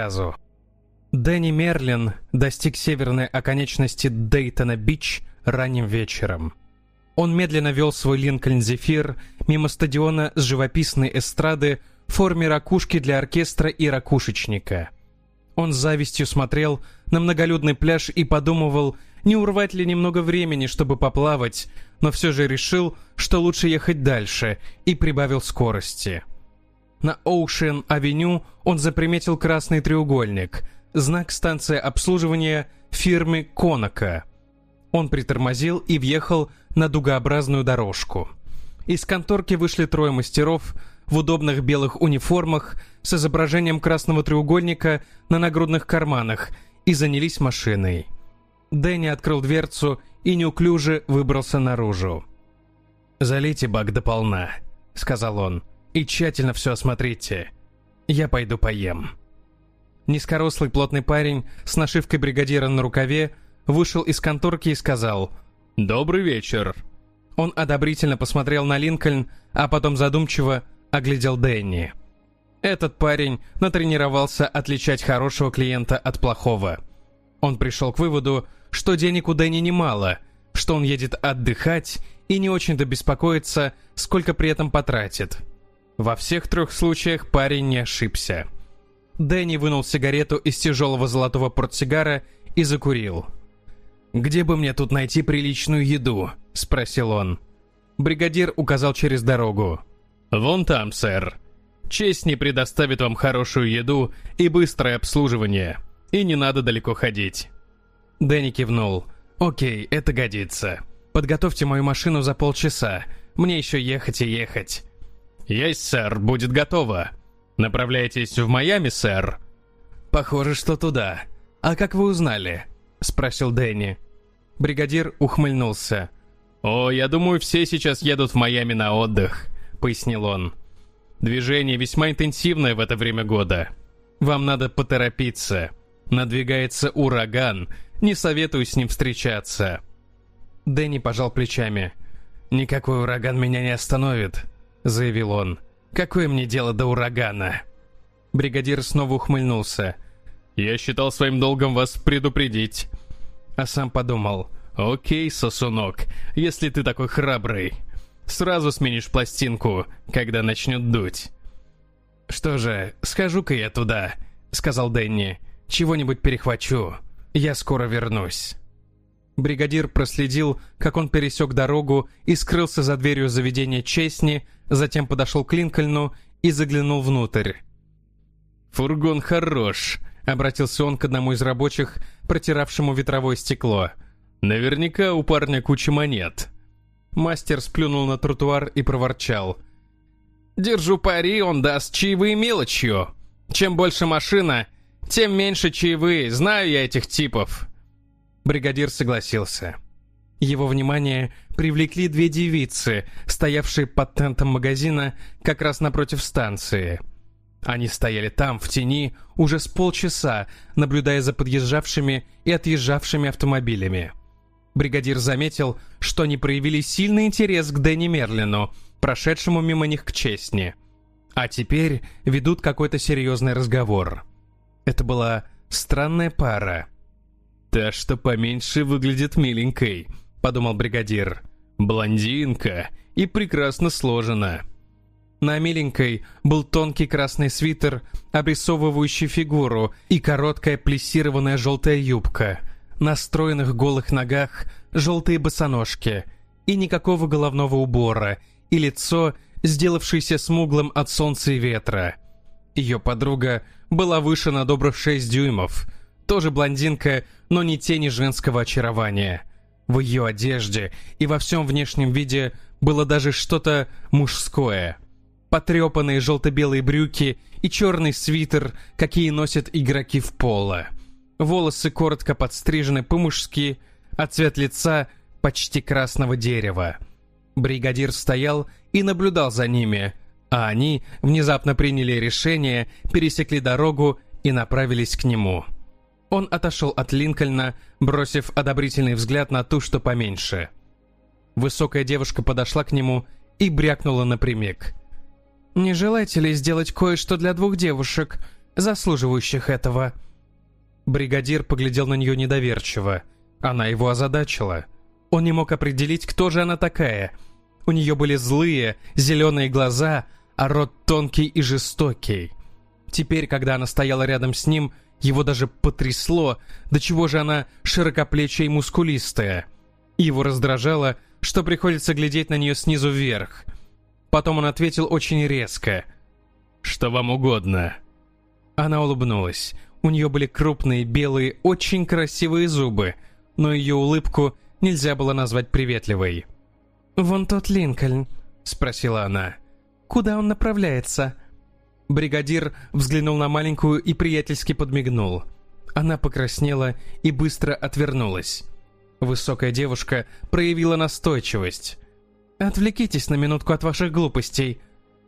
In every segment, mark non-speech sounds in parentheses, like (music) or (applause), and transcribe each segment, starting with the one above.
рассказу. Дэнни Мерлин достиг северной оконечности Дейтона-Бич ранним вечером. Он медленно вел свой Линкольн Зефир мимо стадиона с живописной эстрады в форме ракушки для оркестра и ракушечника. Он с завистью смотрел на многолюдный пляж и подумывал, не урвать ли немного времени, чтобы поплавать, но все же решил, что лучше ехать дальше, и прибавил скорости. На Оушен-авеню он заприметил красный треугольник, знак станции обслуживания фирмы «Конака». Он притормозил и въехал на дугообразную дорожку. Из конторки вышли трое мастеров в удобных белых униформах с изображением красного треугольника на нагрудных карманах и занялись машиной. Дэнни открыл дверцу и неуклюже выбрался наружу. «Залейте бак до полна», — сказал он, — «и тщательно все осмотрите. Я пойду поем». Низкорослый плотный парень с нашивкой бригадира на рукаве вышел из конторки и сказал «Добрый вечер». Он одобрительно посмотрел на Линкольн, а потом задумчиво оглядел Дэнни. Этот парень натренировался отличать хорошего клиента от плохого. Он пришел к выводу, что денег у Дэнни немало, что он едет отдыхать и не очень-то беспокоится, сколько при этом потратит. Во всех трех случаях парень не ошибся. Дэнни вынул сигарету из тяжелого золотого портсигара и закурил. «Где бы мне тут найти приличную еду?» – спросил он. Бригадир указал через дорогу. «Вон там, сэр. Честь не предоставит вам хорошую еду и быстрое обслуживание. И не надо далеко ходить». Дэнни кивнул. «Окей, это годится. Подготовьте мою машину за полчаса. Мне еще ехать и ехать». «Есть, сэр, будет готово. Направляетесь в Майами, сэр?» «Похоже, что туда. А как вы узнали?» — спросил Дэнни. Бригадир ухмыльнулся. «О, я думаю, все сейчас едут в Майами на отдых», — пояснил он. «Движение весьма интенсивное в это время года. Вам надо поторопиться. Надвигается ураган. Не советую с ним встречаться». Дэнни пожал плечами. «Никакой ураган меня не остановит», — заявил он. «Какое мне дело до урагана?» Бригадир снова ухмыльнулся. Я считал своим долгом вас предупредить. А сам подумал, окей, сосунок, если ты такой храбрый. Сразу сменишь пластинку, когда начнет дуть. Что же, схожу-ка я туда, сказал Дэнни. Чего-нибудь перехвачу. Я скоро вернусь. Бригадир проследил, как он пересек дорогу и скрылся за дверью заведения Честни, затем подошел к Линкольну и заглянул внутрь. «Фургон хорош», Обратился он к одному из рабочих, протиравшему ветровое стекло. «Наверняка у парня куча монет». Мастер сплюнул на тротуар и проворчал. «Держу пари, он даст чаевые мелочью. Чем больше машина, тем меньше чаевые, знаю я этих типов». Бригадир согласился. Его внимание привлекли две девицы, стоявшие под тентом магазина как раз напротив станции – они стояли там, в тени, уже с полчаса, наблюдая за подъезжавшими и отъезжавшими автомобилями. Бригадир заметил, что они проявили сильный интерес к Дэнни Мерлину, прошедшему мимо них к Честни. А теперь ведут какой-то серьезный разговор. Это была странная пара. «Та, что поменьше, выглядит миленькой», — подумал бригадир. «Блондинка и прекрасно сложена». На миленькой был тонкий красный свитер, обрисовывающий фигуру, и короткая плессированная желтая юбка. На стройных голых ногах желтые босоножки. И никакого головного убора, и лицо, сделавшееся смуглым от солнца и ветра. Ее подруга была выше на добрых шесть дюймов. Тоже блондинка, но не тени женского очарования. В ее одежде и во всем внешнем виде было даже что-то мужское – потрепанные желто-белые брюки и черный свитер, какие носят игроки в поло. Волосы коротко подстрижены по-мужски, а цвет лица почти красного дерева. Бригадир стоял и наблюдал за ними, а они внезапно приняли решение, пересекли дорогу и направились к нему. Он отошел от Линкольна, бросив одобрительный взгляд на ту, что поменьше. Высокая девушка подошла к нему и брякнула напрямик. «Не желаете ли сделать кое-что для двух девушек? заслуживающих этого». Бригадир поглядел на нее недоверчиво. Она его озадачила. Он не мог определить, кто же она такая. У нее были злые, зеленые глаза, а рот тонкий и жестокий. Теперь, когда она стояла рядом с ним, его даже потрясло, до чего же она широкоплечая и мускулистая. Его раздражало, что приходится глядеть на нее снизу вверх. Потом он ответил очень резко. «Что вам угодно?» Она улыбнулась. У нее были крупные, белые, очень красивые зубы, но ее улыбку нельзя было назвать приветливой. «Вон тот Линкольн», — спросила она. «Куда он направляется?» Бригадир взглянул на маленькую и приятельски подмигнул. Она покраснела и быстро отвернулась. Высокая девушка проявила настойчивость. «Отвлекитесь на минутку от ваших глупостей.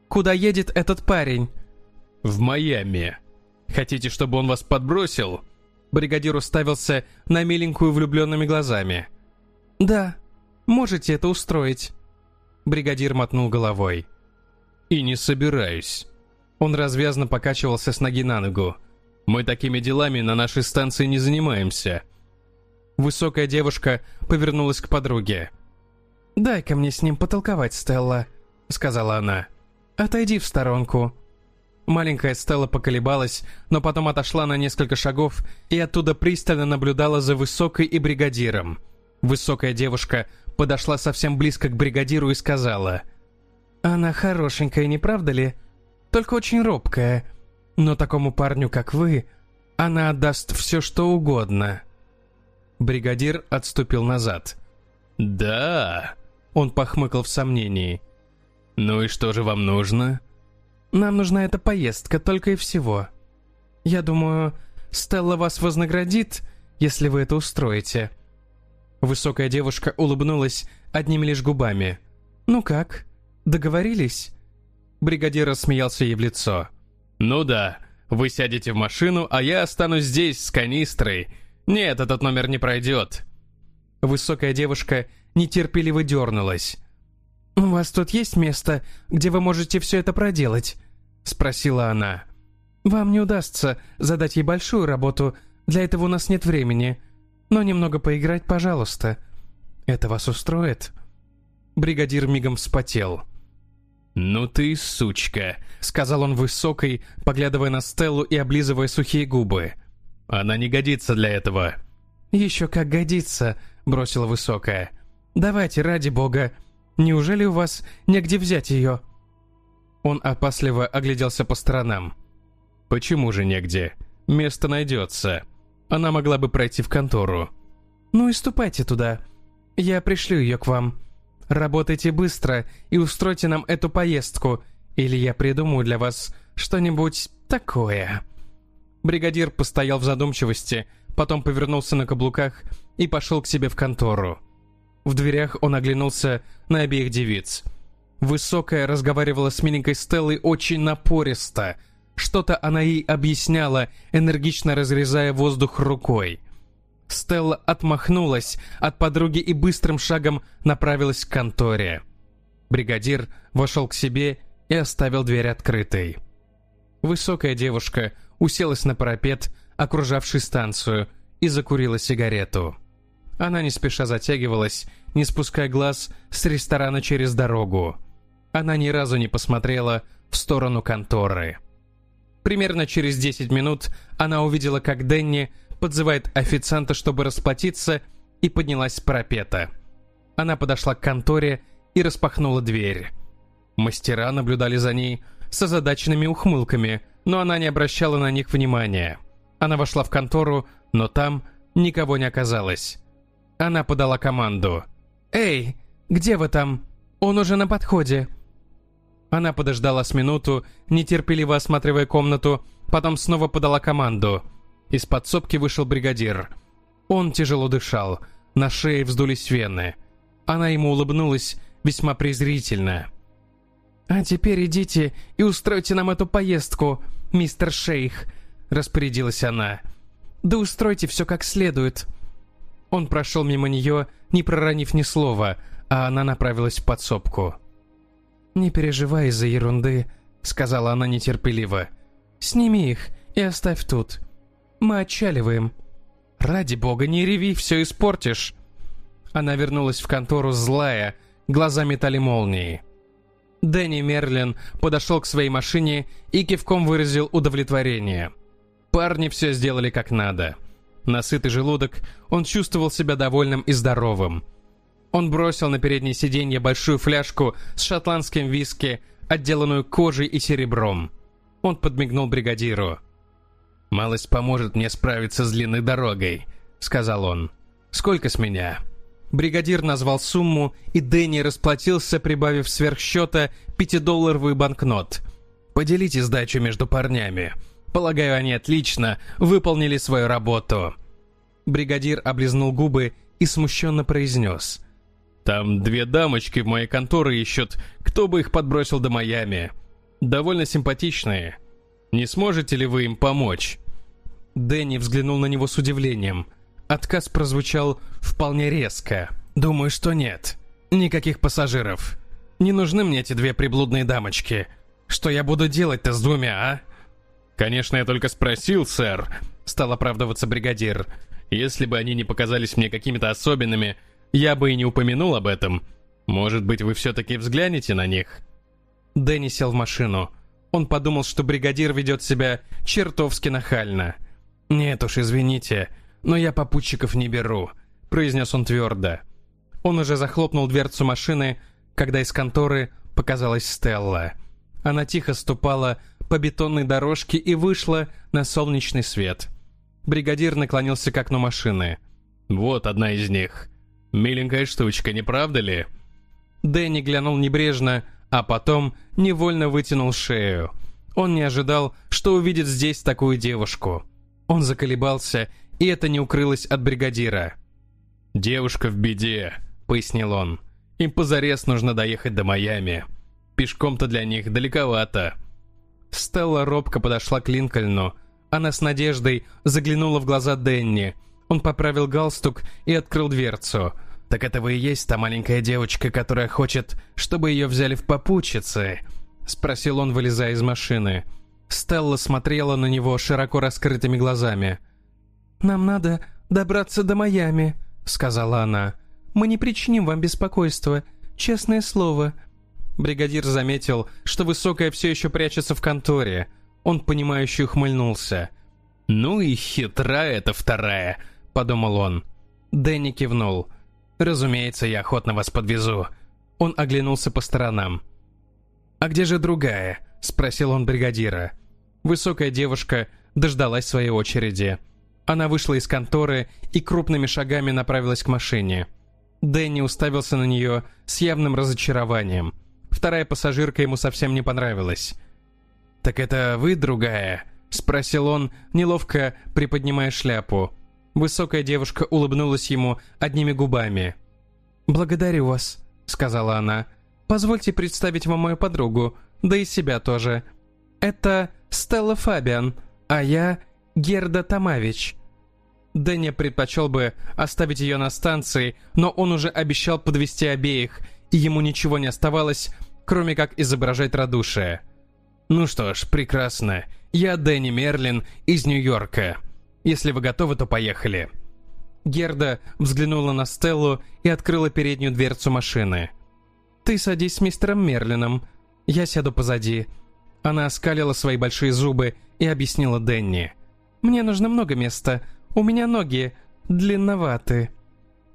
Куда едет этот парень?» «В Майами. Хотите, чтобы он вас подбросил?» Бригадир уставился на миленькую влюбленными глазами. «Да, можете это устроить». Бригадир мотнул головой. «И не собираюсь». Он развязно покачивался с ноги на ногу. «Мы такими делами на нашей станции не занимаемся». Высокая девушка повернулась к подруге. «Дай-ка мне с ним потолковать, Стелла», — сказала она. «Отойди в сторонку». Маленькая Стелла поколебалась, но потом отошла на несколько шагов и оттуда пристально наблюдала за Высокой и бригадиром. Высокая девушка подошла совсем близко к бригадиру и сказала, «Она хорошенькая, не правда ли? Только очень робкая. Но такому парню, как вы, она отдаст все, что угодно». Бригадир отступил назад. «Да?» Он похмыкал в сомнении. «Ну и что же вам нужно?» Нам нужна эта поездка, только и всего. Я думаю, Стелла вас вознаградит, если вы это устроите». Высокая девушка улыбнулась одними лишь губами. «Ну как, договорились?» Бригадир рассмеялся ей в лицо. «Ну да, вы сядете в машину, а я останусь здесь с канистрой. Нет, этот номер не пройдет». Высокая девушка нетерпеливо дернулась. «У вас тут есть место, где вы можете все это проделать?» — спросила она. «Вам не удастся задать ей большую работу, для этого у нас нет времени. Но немного поиграть, пожалуйста. Это вас устроит?» Бригадир мигом вспотел. «Ну ты сучка», — сказал он высокой, поглядывая на Стеллу и облизывая сухие губы. «Она не годится для этого». «Еще как годится», — бросила высокая. «Давайте, ради бога. Неужели у вас негде взять ее?» Он опасливо огляделся по сторонам. «Почему же негде? Место найдется. Она могла бы пройти в контору». «Ну и ступайте туда. Я пришлю ее к вам. Работайте быстро и устройте нам эту поездку, или я придумаю для вас что-нибудь такое». Бригадир постоял в задумчивости, потом повернулся на каблуках и пошел к себе в контору. В дверях он оглянулся на обеих девиц – Высокая разговаривала с миленькой Стеллой очень напористо. Что-то она ей объясняла, энергично разрезая воздух рукой. Стелла отмахнулась от подруги и быстрым шагом направилась к конторе. Бригадир вошел к себе и оставил дверь открытой. Высокая девушка уселась на парапет, окружавший станцию, и закурила сигарету. Она не спеша затягивалась, не спуская глаз с ресторана через дорогу. Она ни разу не посмотрела в сторону конторы. Примерно через 10 минут она увидела, как Денни подзывает официанта, чтобы расплатиться, и поднялась с парапета. Она подошла к конторе и распахнула дверь. Мастера наблюдали за ней с озадаченными ухмылками, но она не обращала на них внимания. Она вошла в контору, но там никого не оказалось. Она подала команду. «Эй, где вы там? Он уже на подходе!» Она подождала с минуту, нетерпеливо осматривая комнату, потом снова подала команду. Из подсобки вышел бригадир. Он тяжело дышал, на шее вздулись вены. Она ему улыбнулась весьма презрительно. «А теперь идите и устройте нам эту поездку, мистер Шейх», — распорядилась она. «Да устройте все как следует». Он прошел мимо нее, не проронив ни слова, а она направилась в подсобку. «Не переживай из-за ерунды», — сказала она нетерпеливо. «Сними их и оставь тут. Мы отчаливаем». «Ради бога, не реви, все испортишь». Она вернулась в контору злая, глаза метали молнии. Дэнни Мерлин подошел к своей машине и кивком выразил удовлетворение. Парни все сделали как надо. На сытый желудок он чувствовал себя довольным и здоровым. Он бросил на переднее сиденье большую фляжку с шотландским виски, отделанную кожей и серебром. Он подмигнул бригадиру. «Малость поможет мне справиться с длинной дорогой», — сказал он. «Сколько с меня?» Бригадир назвал сумму, и Дэнни расплатился, прибавив сверхсчета пятидолларовый банкнот. «Поделите сдачу между парнями. Полагаю, они отлично выполнили свою работу». Бригадир облизнул губы и смущенно произнес. «Там две дамочки в моей конторе ищут, кто бы их подбросил до Майами. Довольно симпатичные. Не сможете ли вы им помочь?» Дэнни взглянул на него с удивлением – Отказ прозвучал вполне резко. «Думаю, что нет. Никаких пассажиров. Не нужны мне эти две приблудные дамочки. Что я буду делать-то с двумя, а?» «Конечно, я только спросил, сэр», — стал оправдываться бригадир. «Если бы они не показались мне какими-то особенными, я бы и не упомянул об этом. Может быть, вы все-таки взглянете на них?» Дэнни сел в машину. Он подумал, что бригадир ведет себя чертовски нахально. «Нет уж, извините», «Но я попутчиков не беру», — произнес он твердо. Он уже захлопнул дверцу машины, когда из конторы показалась Стелла. Она тихо ступала по бетонной дорожке и вышла на солнечный свет. Бригадир наклонился к окну машины. «Вот одна из них. Миленькая штучка, не правда ли?» Дэнни глянул небрежно, а потом невольно вытянул шею. Он не ожидал, что увидит здесь такую девушку. Он заколебался и это не укрылось от бригадира. «Девушка в беде», — пояснил он. «Им позарез нужно доехать до Майами. Пешком-то для них далековато». Стелла робко подошла к Линкольну. Она с надеждой заглянула в глаза Денни. Он поправил галстук и открыл дверцу. «Так это вы и есть та маленькая девочка, которая хочет, чтобы ее взяли в попутчицы?» Спросил он, вылезая из машины. Стелла смотрела на него широко раскрытыми глазами. «Нам надо добраться до Майами», — сказала она. «Мы не причиним вам беспокойства. Честное слово». Бригадир заметил, что Высокая все еще прячется в конторе. Он, понимающе ухмыльнулся. «Ну и хитра эта вторая», — подумал он. Дэнни кивнул. «Разумеется, я охотно вас подвезу». Он оглянулся по сторонам. «А где же другая?» — спросил он бригадира. Высокая девушка дождалась своей очереди. Она вышла из конторы и крупными шагами направилась к машине. Дэнни уставился на нее с явным разочарованием. Вторая пассажирка ему совсем не понравилась. «Так это вы, другая?» — спросил он, неловко приподнимая шляпу. Высокая девушка улыбнулась ему одними губами. «Благодарю вас», — сказала она. «Позвольте представить вам мою подругу, да и себя тоже. Это Стелла Фабиан, а я Герда Тамавич». Дэнни предпочел бы оставить ее на станции, но он уже обещал подвести обеих, и ему ничего не оставалось, кроме как изображать радушие. «Ну что ж, прекрасно. Я Дэнни Мерлин из Нью-Йорка. Если вы готовы, то поехали». Герда взглянула на Стеллу и открыла переднюю дверцу машины. «Ты садись с мистером Мерлином. Я сяду позади». Она оскалила свои большие зубы и объяснила Дэнни. Мне нужно много места. У меня ноги длинноваты».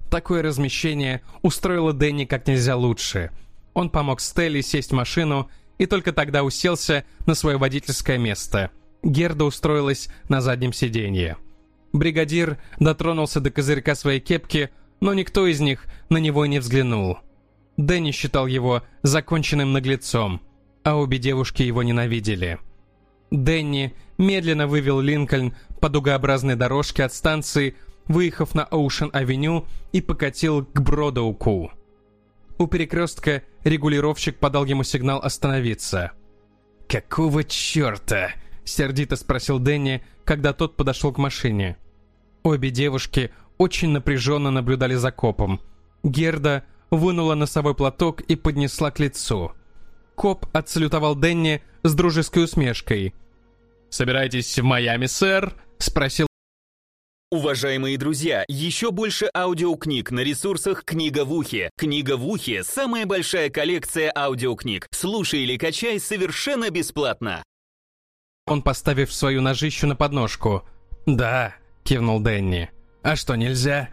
Такое размещение устроило Дэнни как нельзя лучше. Он помог Стелле сесть в машину и только тогда уселся на свое водительское место. Герда устроилась на заднем сиденье. Бригадир дотронулся до козырька своей кепки, но никто из них на него не взглянул. Дэнни считал его законченным наглецом, а обе девушки его ненавидели. Дэнни медленно вывел Линкольн по дугообразной дорожке от станции, выехав на Оушен-авеню и покатил к Бродоуку. У перекрестка регулировщик подал ему сигнал остановиться. «Какого черта?» — сердито спросил Дэнни, когда тот подошел к машине. Обе девушки очень напряженно наблюдали за копом. Герда вынула носовой платок и поднесла к лицу. Коп отсалютовал Дэнни с дружеской усмешкой. «Собираетесь в Майами, сэр?» — спросил Уважаемые друзья, еще больше аудиокниг на ресурсах «Книга в ухе». «Книга в ухе» — самая большая коллекция аудиокниг. Слушай или качай совершенно бесплатно. Он, поставив свою ножищу на подножку. «Да», — кивнул Дэнни. «А что, нельзя?»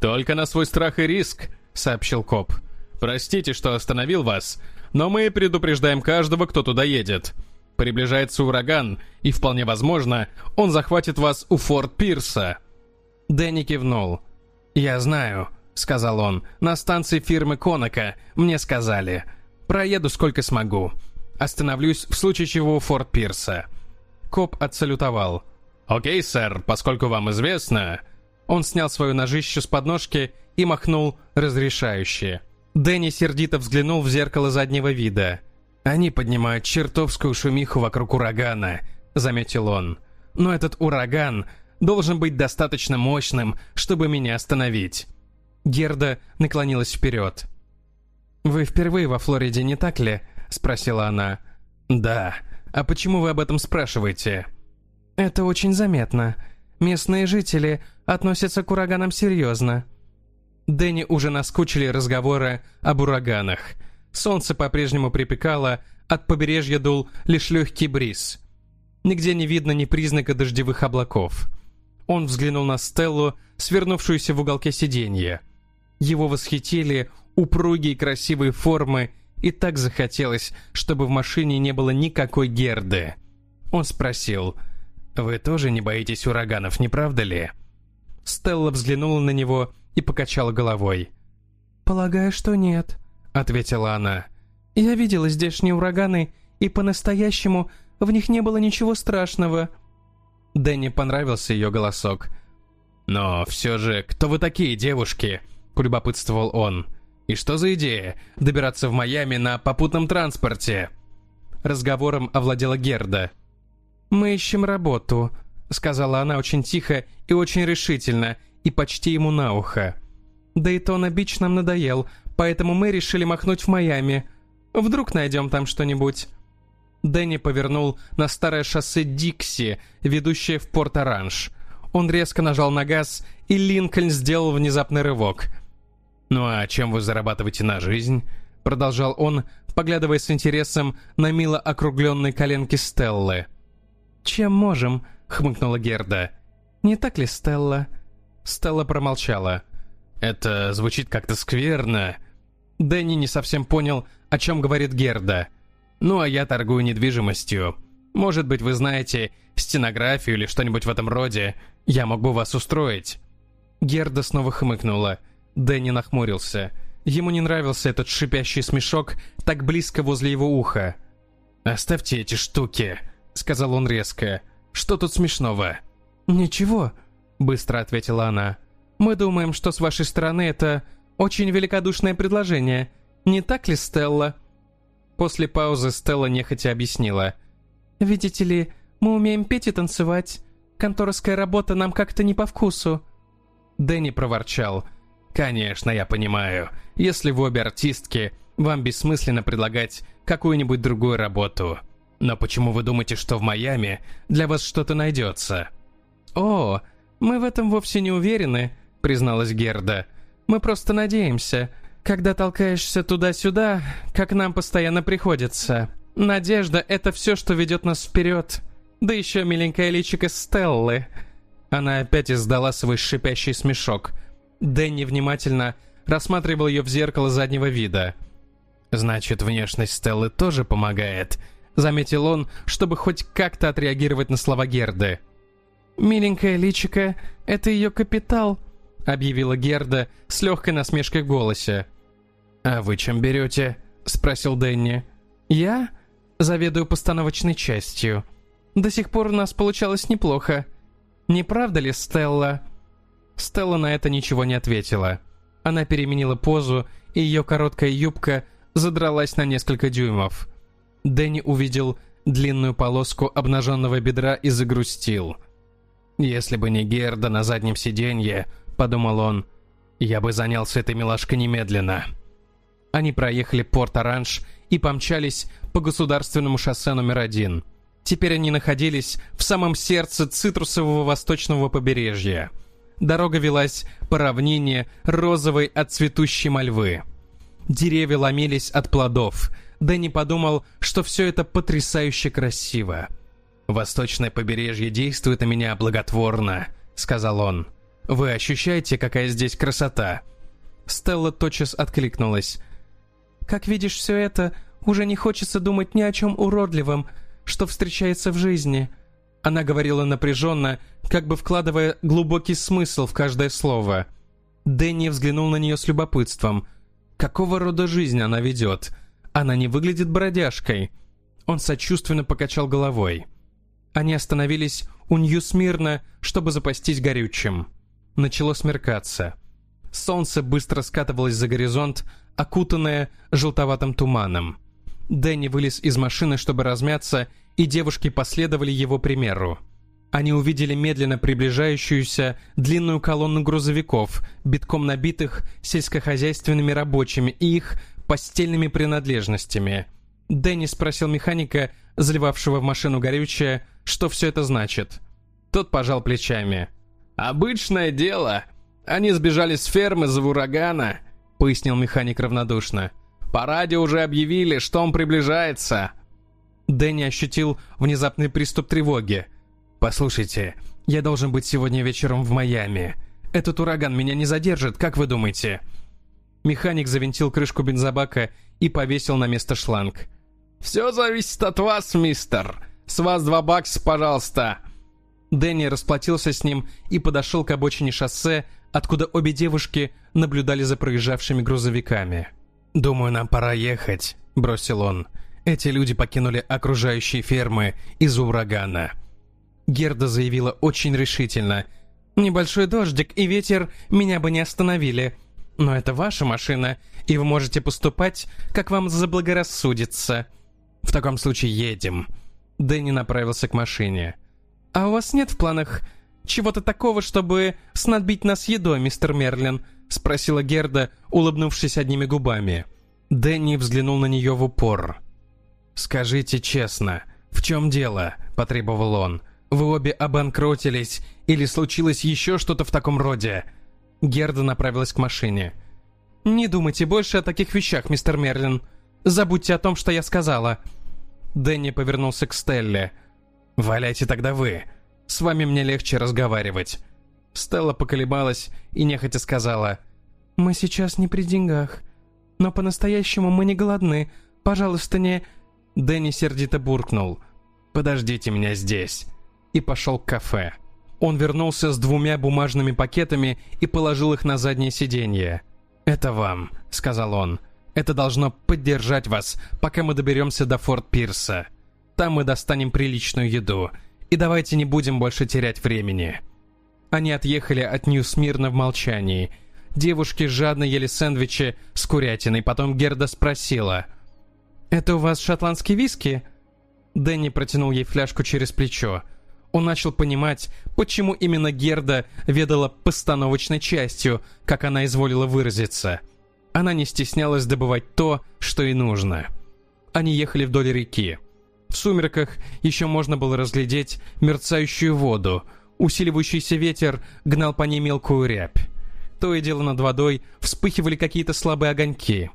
«Только на свой страх и риск», — сообщил коп. «Простите, что остановил вас, но мы предупреждаем каждого, кто туда едет. Приближается ураган, и вполне возможно, он захватит вас у Форт Пирса». Дэнни кивнул. «Я знаю», — сказал он, — «на станции фирмы Конака мне сказали. Проеду сколько смогу. Остановлюсь в случае чего у Форт Пирса». Коп отсалютовал. «Окей, сэр, поскольку вам известно...» Он снял свою ножище с подножки и махнул разрешающе. Дэнни сердито взглянул в зеркало заднего вида. «Они поднимают чертовскую шумиху вокруг урагана», — заметил он. «Но этот ураган должен быть достаточно мощным, чтобы меня остановить». Герда наклонилась вперед. «Вы впервые во Флориде, не так ли?» — спросила она. «Да. А почему вы об этом спрашиваете?» «Это очень заметно. Местные жители относятся к ураганам серьезно». Дэнни уже наскучили разговоры об ураганах. Солнце по-прежнему припекало, от побережья дул лишь легкий бриз. Нигде не видно ни признака дождевых облаков. Он взглянул на Стеллу, свернувшуюся в уголке сиденья. Его восхитили упругие красивые формы, и так захотелось, чтобы в машине не было никакой Герды. Он спросил, «Вы тоже не боитесь ураганов, не правда ли?» Стелла взглянула на него и покачала головой. «Полагаю, что нет», — ответила она. «Я видела здешние ураганы, и по-настоящему в них не было ничего страшного. Дэнни понравился ее голосок. «Но все же, кто вы такие, девушки?» – полюбопытствовал он. «И что за идея – добираться в Майами на попутном транспорте?» Разговором овладела Герда. «Мы ищем работу», – сказала она очень тихо и очень решительно, и почти ему на ухо. «Дейтона-Бич нам надоел, поэтому мы решили махнуть в Майами. Вдруг найдем там что-нибудь». Дэнни повернул на старое шоссе Дикси, ведущее в Порт-Оранж. Он резко нажал на газ, и Линкольн сделал внезапный рывок. «Ну а чем вы зарабатываете на жизнь?» Продолжал он, поглядывая с интересом на мило округленные коленки Стеллы. «Чем можем?» — хмыкнула Герда. «Не так ли, Стелла?» Стелла промолчала. «Это звучит как-то скверно». Дэнни не совсем понял, о чем говорит Герда. Ну а я торгую недвижимостью. Может быть, вы знаете стенографию или что-нибудь в этом роде. Я могу вас устроить». Герда снова хмыкнула. Дэнни нахмурился. Ему не нравился этот шипящий смешок так близко возле его уха. «Оставьте эти штуки», — сказал он резко. «Что тут смешного?» «Ничего», — быстро ответила она. «Мы думаем, что с вашей стороны это очень великодушное предложение. Не так ли, Стелла?» После паузы Стелла нехотя объяснила. «Видите ли, мы умеем петь и танцевать. Конторская работа нам как-то не по вкусу». Дэнни проворчал. «Конечно, я понимаю. Если вы обе артистки, вам бессмысленно предлагать какую-нибудь другую работу. Но почему вы думаете, что в Майами для вас что-то найдется?» «О, мы в этом вовсе не уверены», — призналась Герда. «Мы просто надеемся. Когда толкаешься туда-сюда, как нам постоянно приходится. Надежда — это все, что ведет нас вперед. Да еще миленькая личико Стеллы. Она опять издала свой шипящий смешок. Дэнни внимательно рассматривал ее в зеркало заднего вида. «Значит, внешность Стеллы тоже помогает», — заметил он, чтобы хоть как-то отреагировать на слова Герды. «Миленькая личико — это ее капитал», — объявила Герда с легкой насмешкой в голосе. «А вы чем берете?» — спросил Дэнни. «Я заведую постановочной частью. До сих пор у нас получалось неплохо. Не правда ли, Стелла?» Стелла на это ничего не ответила. Она переменила позу, и ее короткая юбка задралась на несколько дюймов. Дэнни увидел длинную полоску обнаженного бедра и загрустил. «Если бы не Герда на заднем сиденье», — подумал он, — «я бы занялся этой милашкой немедленно». Они проехали Порт-Оранж и помчались по государственному шоссе номер один. Теперь они находились в самом сердце цитрусового восточного побережья. Дорога велась по равнине розовой от цветущей мальвы. Деревья ломились от плодов. Дэнни подумал, что все это потрясающе красиво. «Восточное побережье действует на меня благотворно», — сказал он. «Вы ощущаете, какая здесь красота?» Стелла тотчас откликнулась. «Как видишь все это, уже не хочется думать ни о чем уродливом, что встречается в жизни». Она говорила напряженно, как бы вкладывая глубокий смысл в каждое слово. Дэнни взглянул на нее с любопытством. Какого рода жизнь она ведет? Она не выглядит бродяжкой. Он сочувственно покачал головой. Они остановились у Нью-Смирна, чтобы запастись горючим. Начало смеркаться. Солнце быстро скатывалось за горизонт, окутанное желтоватым туманом. Дэнни вылез из машины, чтобы размяться, и девушки последовали его примеру. Они увидели медленно приближающуюся длинную колонну грузовиков, битком набитых сельскохозяйственными рабочими и их постельными принадлежностями. Дэнни спросил механика, заливавшего в машину горючее, что все это значит. Тот пожал плечами. «Обычное дело. Они сбежали с фермы за урагана», — пояснил механик равнодушно. «По радио уже объявили, что он приближается». Дэнни ощутил внезапный приступ тревоги. «Послушайте, я должен быть сегодня вечером в Майами. Этот ураган меня не задержит, как вы думаете?» Механик завинтил крышку бензобака и повесил на место шланг. «Все зависит от вас, мистер. С вас два бакса, пожалуйста». Дэнни расплатился с ним и подошел к обочине шоссе, откуда обе девушки наблюдали за проезжавшими грузовиками. «Думаю, нам пора ехать», — бросил он. «Эти люди покинули окружающие фермы из-за урагана». Герда заявила очень решительно. «Небольшой дождик и ветер меня бы не остановили. Но это ваша машина, и вы можете поступать, как вам заблагорассудится. В таком случае едем». Дэнни направился к машине. «А у вас нет в планах чего-то такого, чтобы снадбить нас едой, мистер Мерлин?» — спросила Герда, улыбнувшись одними губами. Дэнни взглянул на нее в упор. «Скажите честно, в чем дело?» — потребовал он. «Вы обе обанкротились или случилось еще что-то в таком роде?» Герда направилась к машине. «Не думайте больше о таких вещах, мистер Мерлин. Забудьте о том, что я сказала». Дэнни повернулся к Стелле. «Валяйте тогда вы. С вами мне легче разговаривать». Стелла поколебалась и нехотя сказала. «Мы сейчас не при деньгах. Но по-настоящему мы не голодны. Пожалуйста, не...» Дэнни сердито буркнул. «Подождите меня здесь». И пошел к кафе. Он вернулся с двумя бумажными пакетами и положил их на заднее сиденье. «Это вам», — сказал он. «Это должно поддержать вас, пока мы доберемся до Форт Пирса. Там мы достанем приличную еду. И давайте не будем больше терять времени». Они отъехали от Нью-Смирна в молчании. Девушки жадно ели сэндвичи с курятиной. Потом Герда спросила. «Это у вас шотландский виски?» Дэнни протянул ей фляжку через плечо. Он начал понимать, почему именно Герда ведала постановочной частью, как она изволила выразиться. Она не стеснялась добывать то, что и нужно. Они ехали вдоль реки. В сумерках еще можно было разглядеть мерцающую воду. Усиливающийся ветер гнал по ней мелкую рябь. То и дело над водой вспыхивали какие-то слабые огоньки.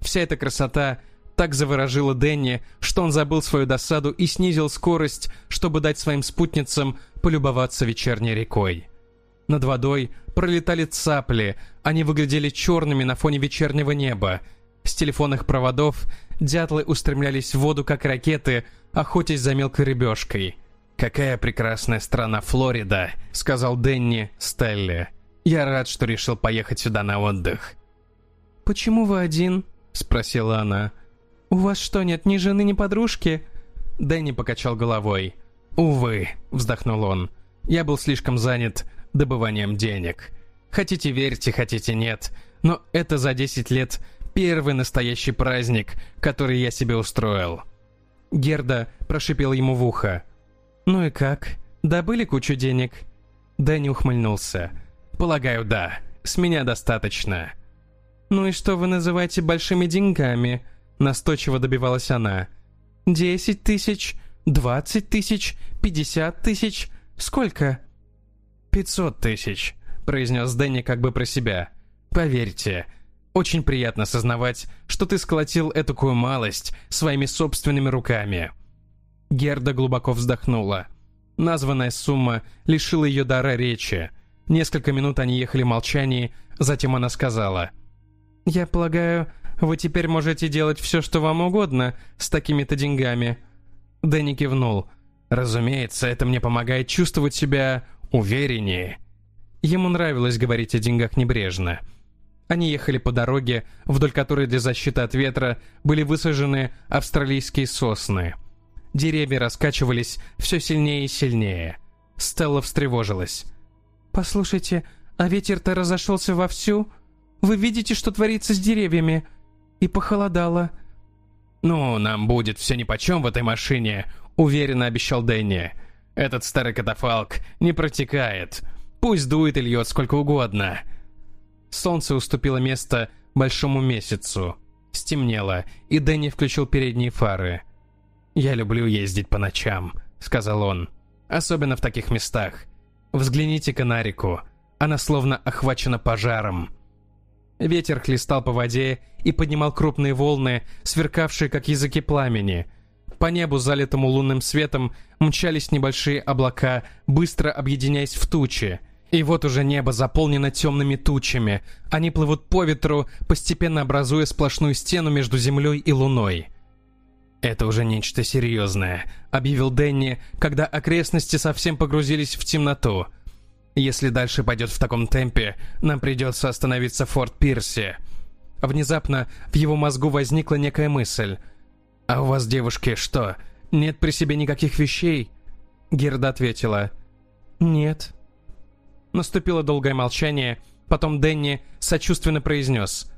Вся эта красота так заворожила Дэнни, что он забыл свою досаду и снизил скорость, чтобы дать своим спутницам полюбоваться вечерней рекой. Над водой пролетали цапли, они выглядели черными на фоне вечернего неба. С телефонных проводов дятлы устремлялись в воду, как ракеты, охотясь за мелкой рыбешкой. «Какая прекрасная страна Флорида», — сказал Дэнни Стелле. «Я рад, что решил поехать сюда на отдых». «Почему вы один?» — спросила она. «У вас что, нет ни жены, ни подружки?» Дэнни покачал головой. «Увы», — вздохнул он. «Я был слишком занят добыванием денег. Хотите верьте, хотите нет, но это за 10 лет первый настоящий праздник, который я себе устроил». Герда прошипел ему в ухо. «Ну и как? Добыли кучу денег?» Дэнни ухмыльнулся. «Полагаю, да. С меня достаточно». «Ну и что вы называете большими деньгами?» Настойчиво добивалась она. «Десять тысяч? Двадцать тысяч? Пятьдесят тысяч? Сколько?» «Пятьсот тысяч», — произнес Дэнни как бы про себя. «Поверьте, очень приятно сознавать, что ты сколотил этакую малость своими собственными руками». Герда глубоко вздохнула. Названная сумма лишила ее дара речи. Несколько минут они ехали в молчании, затем она сказала. «Я полагаю, вы теперь можете делать все, что вам угодно с такими-то деньгами». Дэнни кивнул. «Разумеется, это мне помогает чувствовать себя увереннее». Ему нравилось говорить о деньгах небрежно. Они ехали по дороге, вдоль которой для защиты от ветра были высажены австралийские сосны. Деревья раскачивались все сильнее и сильнее. Стелла встревожилась. «Послушайте, а ветер-то разошелся вовсю? Вы видите, что творится с деревьями? И похолодало». «Ну, нам будет все нипочем в этой машине», — уверенно обещал Дэнни. «Этот старый катафалк не протекает. Пусть дует и льет сколько угодно». Солнце уступило место большому месяцу. Стемнело, и Дэнни включил передние фары. «Я люблю ездить по ночам», — сказал он. «Особенно в таких местах. Взгляните-ка на реку. Она словно охвачена пожаром». Ветер хлестал по воде и поднимал крупные волны, сверкавшие как языки пламени. По небу, залитому лунным светом, мчались небольшие облака, быстро объединяясь в тучи. И вот уже небо заполнено темными тучами. Они плывут по ветру, постепенно образуя сплошную стену между землей и луной. «Это уже нечто серьезное», — объявил Дэнни, когда окрестности совсем погрузились в темноту — если дальше пойдет в таком темпе, нам придется остановиться в Форт Пирсе. Внезапно в его мозгу возникла некая мысль. «А у вас, девушки, что, нет при себе никаких вещей?» Герда ответила. «Нет». Наступило долгое молчание, потом Дэнни сочувственно произнес.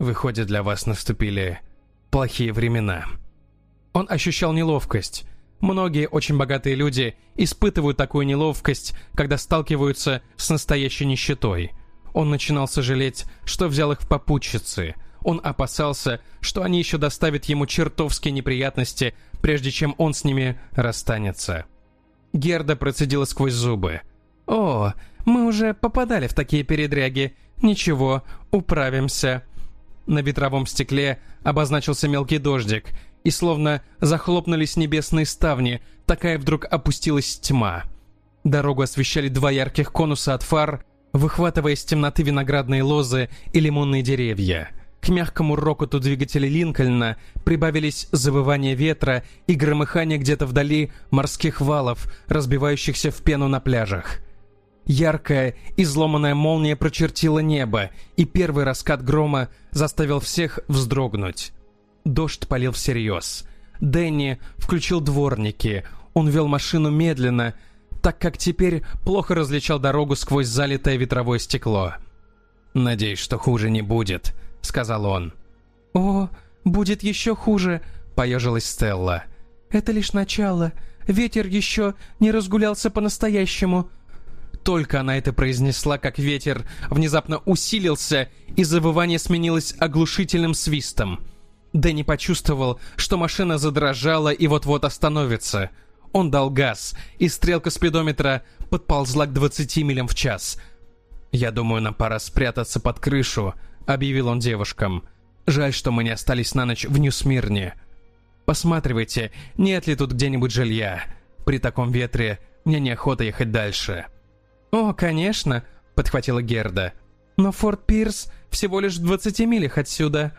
«Выходит, для вас наступили плохие времена». Он ощущал неловкость. Многие очень богатые люди испытывают такую неловкость, когда сталкиваются с настоящей нищетой. Он начинал сожалеть, что взял их в попутчицы. Он опасался, что они еще доставят ему чертовские неприятности, прежде чем он с ними расстанется. Герда процедила сквозь зубы. «О, мы уже попадали в такие передряги. Ничего, управимся». На ветровом стекле обозначился мелкий дождик, и словно захлопнулись небесные ставни, такая вдруг опустилась тьма. Дорогу освещали два ярких конуса от фар, выхватывая из темноты виноградные лозы и лимонные деревья. К мягкому рокоту двигателя Линкольна прибавились завывание ветра и громыхание где-то вдали морских валов, разбивающихся в пену на пляжах. Яркая, изломанная молния прочертила небо, и первый раскат грома заставил всех вздрогнуть. Дождь полил всерьез. Дэнни включил дворники. Он вел машину медленно, так как теперь плохо различал дорогу сквозь залитое ветровое стекло. «Надеюсь, что хуже не будет», — сказал он. «О, будет еще хуже», — поежилась Стелла. «Это лишь начало. Ветер еще не разгулялся по-настоящему». Только она это произнесла, как ветер внезапно усилился, и завывание сменилось оглушительным свистом — Дэнни почувствовал, что машина задрожала и вот-вот остановится. Он дал газ, и стрелка спидометра подползла к 20 милям в час. «Я думаю, нам пора спрятаться под крышу», — объявил он девушкам. «Жаль, что мы не остались на ночь в Нью-Смирне. Посматривайте, нет ли тут где-нибудь жилья. При таком ветре мне неохота ехать дальше». «О, конечно», — подхватила Герда. «Но Форт Пирс всего лишь в 20 милях отсюда».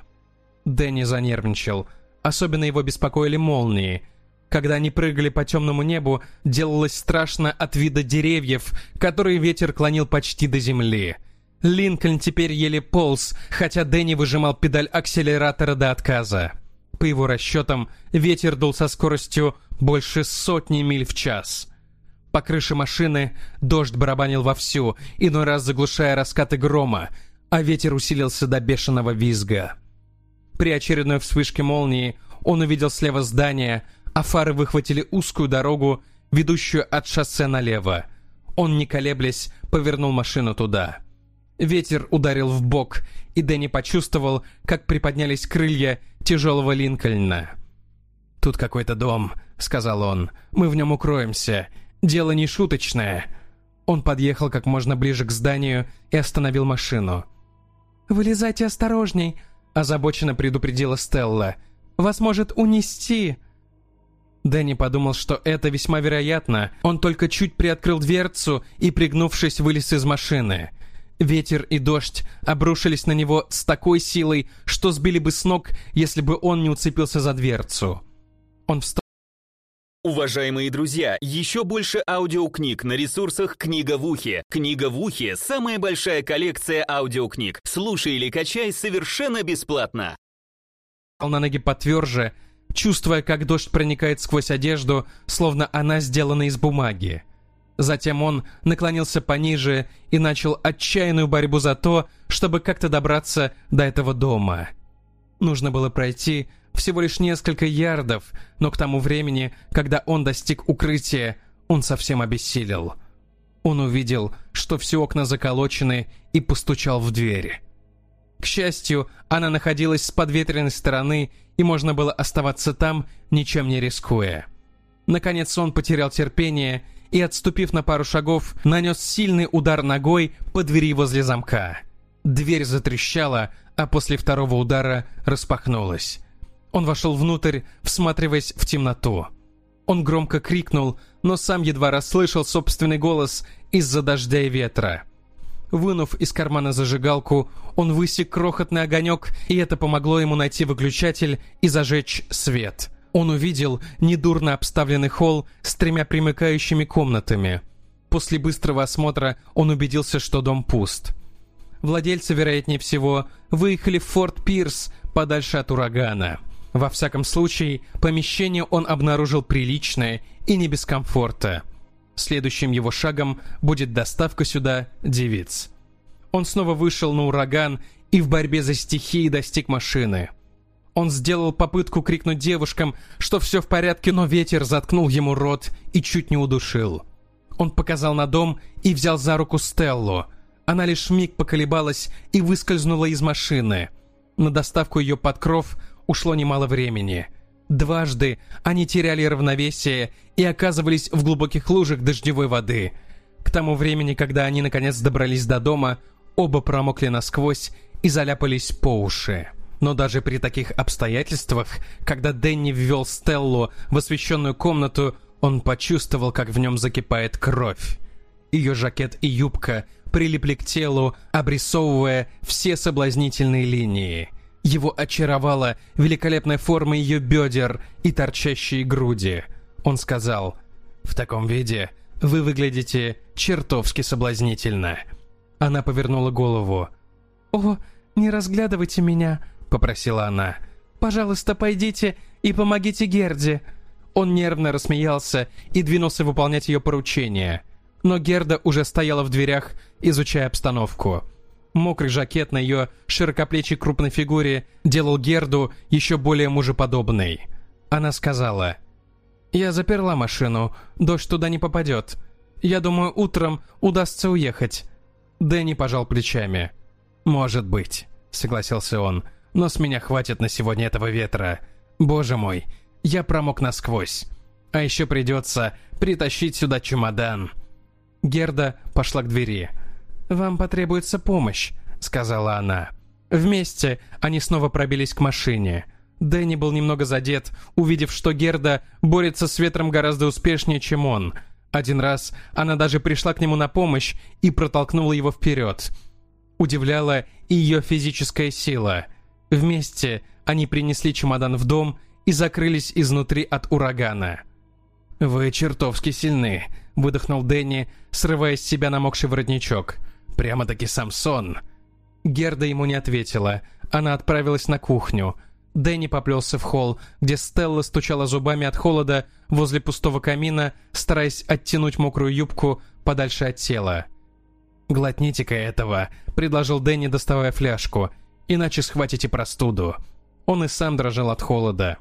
Дэнни занервничал. Особенно его беспокоили молнии. Когда они прыгали по темному небу, делалось страшно от вида деревьев, которые ветер клонил почти до земли. Линкольн теперь еле полз, хотя Дэнни выжимал педаль акселератора до отказа. По его расчетам, ветер дул со скоростью больше сотни миль в час. По крыше машины дождь барабанил вовсю, иной раз заглушая раскаты грома, а ветер усилился до бешеного визга. При очередной вспышке молнии он увидел слева здание, а фары выхватили узкую дорогу, ведущую от шоссе налево. Он, не колеблясь, повернул машину туда. Ветер ударил в бок, и Дэнни почувствовал, как приподнялись крылья тяжелого Линкольна. «Тут какой-то дом», — сказал он. «Мы в нем укроемся. Дело не шуточное». Он подъехал как можно ближе к зданию и остановил машину. «Вылезайте осторожней», — озабоченно предупредила Стелла. «Вас может унести». Дэнни подумал, что это весьма вероятно. Он только чуть приоткрыл дверцу и, пригнувшись, вылез из машины. Ветер и дождь обрушились на него с такой силой, что сбили бы с ног, если бы он не уцепился за дверцу. Он встал. Уважаемые друзья, еще больше аудиокниг на ресурсах «Книга в ухе». «Книга в ухе» — самая большая коллекция аудиокниг. Слушай или качай совершенно бесплатно. на ноги потверже, чувствуя, как дождь проникает сквозь одежду, словно она сделана из бумаги. Затем он наклонился пониже и начал отчаянную борьбу за то, чтобы как-то добраться до этого дома. Нужно было пройти всего лишь несколько ярдов, но к тому времени, когда он достиг укрытия, он совсем обессилел. Он увидел, что все окна заколочены, и постучал в дверь. К счастью, она находилась с подветренной стороны, и можно было оставаться там, ничем не рискуя. Наконец он потерял терпение и, отступив на пару шагов, нанес сильный удар ногой по двери возле замка. Дверь затрещала, а после второго удара распахнулась. Он вошел внутрь, всматриваясь в темноту. Он громко крикнул, но сам едва расслышал собственный голос из-за дождя и ветра. Вынув из кармана зажигалку, он высек крохотный огонек, и это помогло ему найти выключатель и зажечь свет. Он увидел недурно обставленный холл с тремя примыкающими комнатами. После быстрого осмотра он убедился, что дом пуст. Владельцы, вероятнее всего, выехали в Форт Пирс подальше от урагана. Во всяком случае, помещение он обнаружил приличное и не без комфорта – Следующим его шагом будет доставка сюда девиц. Он снова вышел на ураган и в борьбе за стихии достиг машины. Он сделал попытку крикнуть девушкам, что все в порядке, но ветер заткнул ему рот и чуть не удушил. Он показал на дом и взял за руку Стеллу. Она лишь миг поколебалась и выскользнула из машины. На доставку ее под кров ушло немало времени – Дважды они теряли равновесие и оказывались в глубоких лужах дождевой воды. К тому времени, когда они наконец добрались до дома, оба промокли насквозь и заляпались по уши. Но даже при таких обстоятельствах, когда Дэнни ввел Стеллу в освещенную комнату, он почувствовал, как в нем закипает кровь. Ее жакет и юбка прилипли к телу, обрисовывая все соблазнительные линии – его очаровала великолепная форма ее бедер и торчащие груди. Он сказал, «В таком виде вы выглядите чертовски соблазнительно». Она повернула голову. «О, не разглядывайте меня», — попросила она. «Пожалуйста, пойдите и помогите Герде». Он нервно рассмеялся и двинулся выполнять ее поручение. Но Герда уже стояла в дверях, изучая обстановку. Мокрый жакет на ее широкоплечей крупной фигуре делал Герду еще более мужеподобной. Она сказала, «Я заперла машину, дождь туда не попадет. Я думаю, утром удастся уехать». Дэнни пожал плечами. «Может быть», — согласился он, «но с меня хватит на сегодня этого ветра. Боже мой, я промок насквозь. А еще придется притащить сюда чемодан». Герда пошла к двери. «Вам потребуется помощь», — сказала она. Вместе они снова пробились к машине. Дэнни был немного задет, увидев, что Герда борется с ветром гораздо успешнее, чем он. Один раз она даже пришла к нему на помощь и протолкнула его вперед. Удивляла ее физическая сила. Вместе они принесли чемодан в дом и закрылись изнутри от урагана. «Вы чертовски сильны», — выдохнул Дэнни, срывая с себя намокший воротничок. Прямо-таки Самсон. Герда ему не ответила. Она отправилась на кухню. Дэнни поплелся в холл, где Стелла стучала зубами от холода возле пустого камина, стараясь оттянуть мокрую юбку подальше от тела. «Глотните-ка этого», — предложил Дэнни, доставая фляжку, «иначе схватите простуду». Он и сам дрожал от холода.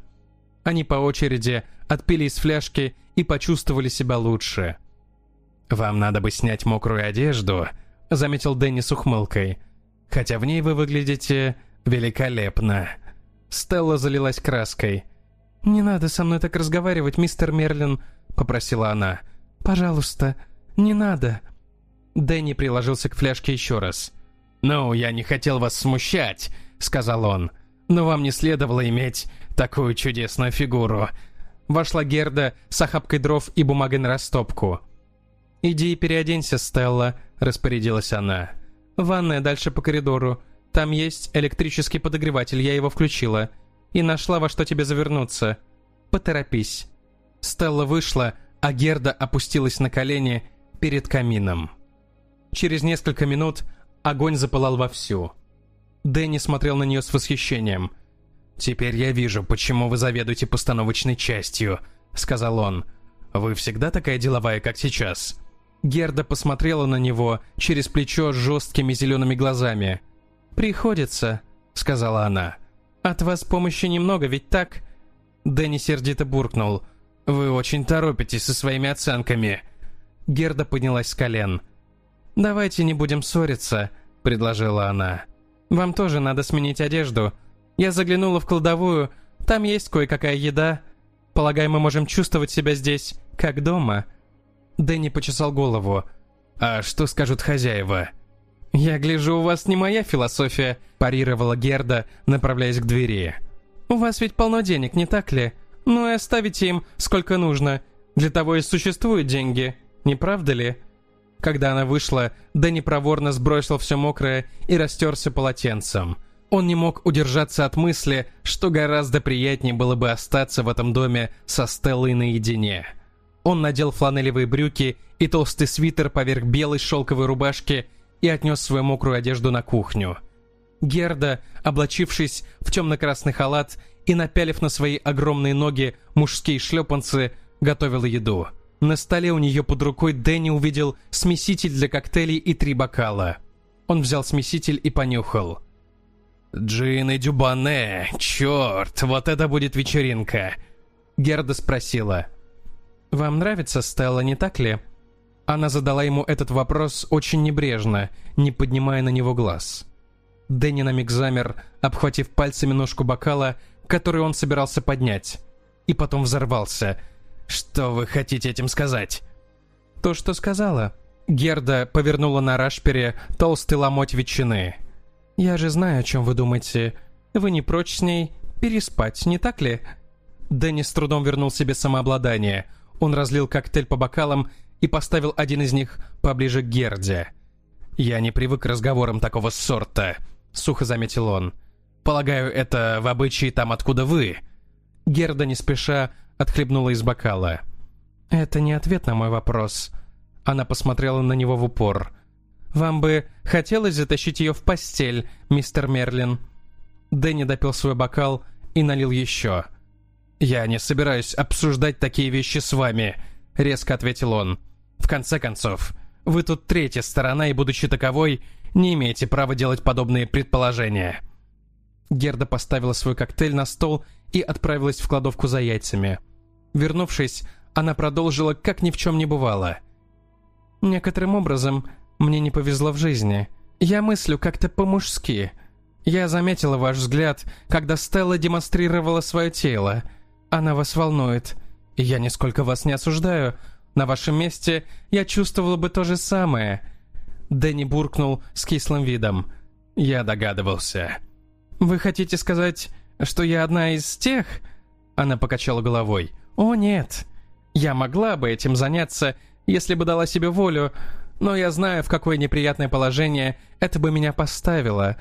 Они по очереди отпили из фляжки и почувствовали себя лучше. «Вам надо бы снять мокрую одежду», — заметил Дэнни с ухмылкой. «Хотя в ней вы выглядите великолепно». Стелла залилась краской. «Не надо со мной так разговаривать, мистер Мерлин», — попросила она. «Пожалуйста, не надо». Дэнни приложился к фляжке еще раз. «Ну, я не хотел вас смущать», — сказал он. «Но вам не следовало иметь такую чудесную фигуру». Вошла Герда с охапкой дров и бумагой на растопку. «Иди и переоденься, Стелла», — распорядилась она. «Ванная дальше по коридору. Там есть электрический подогреватель, я его включила. И нашла во что тебе завернуться. Поторопись». Стелла вышла, а Герда опустилась на колени перед камином. Через несколько минут огонь запылал вовсю. Дэнни смотрел на нее с восхищением. «Теперь я вижу, почему вы заведуете постановочной частью», — сказал он. «Вы всегда такая деловая, как сейчас?» Герда посмотрела на него через плечо жесткими зелеными глазами. «Приходится», — сказала она. «От вас помощи немного, ведь так?» Дэнни сердито буркнул. «Вы очень торопитесь со своими оценками». Герда поднялась с колен. «Давайте не будем ссориться», — предложила она. «Вам тоже надо сменить одежду. Я заглянула в кладовую, там есть кое-какая еда. Полагаю, мы можем чувствовать себя здесь, как дома». Дэнни почесал голову. «А что скажут хозяева?» «Я гляжу, у вас не моя философия», – парировала Герда, направляясь к двери. «У вас ведь полно денег, не так ли? Ну и оставите им сколько нужно. Для того и существуют деньги, не правда ли?» Когда она вышла, Дэнни проворно сбросил все мокрое и растерся полотенцем. Он не мог удержаться от мысли, что гораздо приятнее было бы остаться в этом доме со Стеллой наедине. Он надел фланелевые брюки и толстый свитер поверх белой шелковой рубашки и отнес свою мокрую одежду на кухню. Герда, облачившись в темно-красный халат и напялив на свои огромные ноги мужские шлепанцы, готовила еду. На столе у нее под рукой Дэнни увидел смеситель для коктейлей и три бокала. Он взял смеситель и понюхал. «Джин и Дюбане, черт, вот это будет вечеринка!» Герда спросила. «Вам нравится Стелла, не так ли?» Она задала ему этот вопрос очень небрежно, не поднимая на него глаз. Дэнни на миг замер, обхватив пальцами ножку бокала, который он собирался поднять. И потом взорвался. «Что вы хотите этим сказать?» «То, что сказала». Герда повернула на рашпере толстый ломоть ветчины. «Я же знаю, о чем вы думаете. Вы не прочь с ней переспать, не так ли?» Дэнни с трудом вернул себе самообладание. Он разлил коктейль по бокалам и поставил один из них поближе к Герде. «Я не привык к разговорам такого сорта», — сухо заметил он. «Полагаю, это в обычае там, откуда вы». Герда не спеша отхлебнула из бокала. «Это не ответ на мой вопрос». Она посмотрела на него в упор. «Вам бы хотелось затащить ее в постель, мистер Мерлин?» Дэнни допил свой бокал и налил еще. «Я не собираюсь обсуждать такие вещи с вами», — резко ответил он. «В конце концов, вы тут третья сторона, и, будучи таковой, не имеете права делать подобные предположения». Герда поставила свой коктейль на стол и отправилась в кладовку за яйцами. Вернувшись, она продолжила, как ни в чем не бывало. «Некоторым образом мне не повезло в жизни. Я мыслю как-то по-мужски. Я заметила ваш взгляд, когда Стелла демонстрировала свое тело — она вас волнует. И я нисколько вас не осуждаю. На вашем месте я чувствовала бы то же самое». Дэнни буркнул с кислым видом. «Я догадывался». «Вы хотите сказать, что я одна из тех?» Она покачала головой. «О, нет. Я могла бы этим заняться, если бы дала себе волю, но я знаю, в какое неприятное положение это бы меня поставило.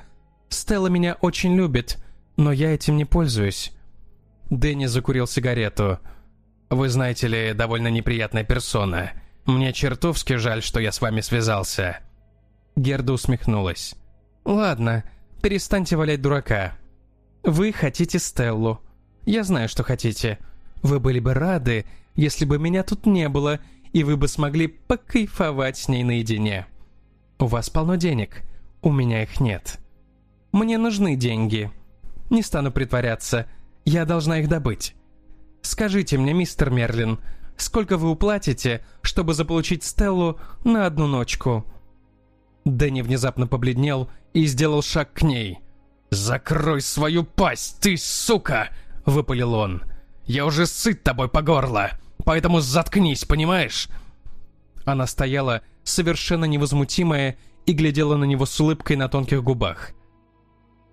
Стелла меня очень любит, но я этим не пользуюсь. Дэнни закурил сигарету. «Вы знаете ли, довольно неприятная персона. Мне чертовски жаль, что я с вами связался». Герда усмехнулась. «Ладно, перестаньте валять дурака. Вы хотите Стеллу. Я знаю, что хотите. Вы были бы рады, если бы меня тут не было, и вы бы смогли покайфовать с ней наедине. У вас полно денег, у меня их нет. Мне нужны деньги. Не стану притворяться, я должна их добыть. Скажите мне, мистер Мерлин, сколько вы уплатите, чтобы заполучить Стеллу на одну ночку?» Дэнни внезапно побледнел и сделал шаг к ней. «Закрой свою пасть, ты сука!» — выпалил он. Я уже сыт тобой по горло, поэтому заткнись, понимаешь?» Она стояла, совершенно невозмутимая, и глядела на него с улыбкой на тонких губах.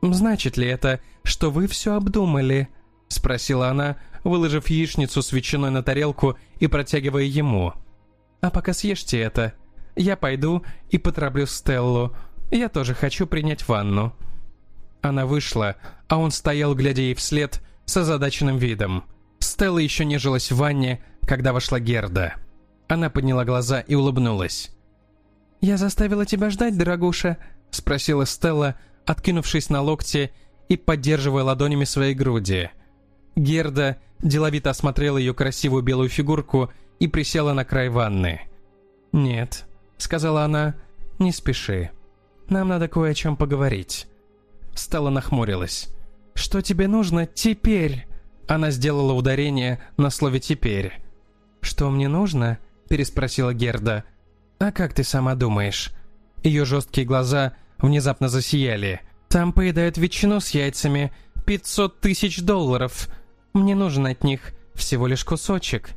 «Значит ли это, что вы все обдумали?» — спросила она, выложив яичницу с ветчиной на тарелку и протягивая ему. «А пока съешьте это. Я пойду и потороплю Стеллу. Я тоже хочу принять ванну». Она вышла, а он стоял, глядя ей вслед, с озадаченным видом. Стелла еще нежилась в ванне, когда вошла Герда. Она подняла глаза и улыбнулась. «Я заставила тебя ждать, дорогуша?» — спросила Стелла, откинувшись на локте и поддерживая ладонями своей груди. Герда деловито осмотрела ее красивую белую фигурку и присела на край ванны. «Нет», — сказала она, — «не спеши. Нам надо кое о чем поговорить». Стелла нахмурилась. «Что тебе нужно теперь?» Она сделала ударение на слове «теперь». «Что мне нужно?» — переспросила Герда. «А как ты сама думаешь?» Ее жесткие глаза внезапно засияли. «Там поедают ветчину с яйцами. Пятьсот тысяч долларов. Мне нужен от них всего лишь кусочек».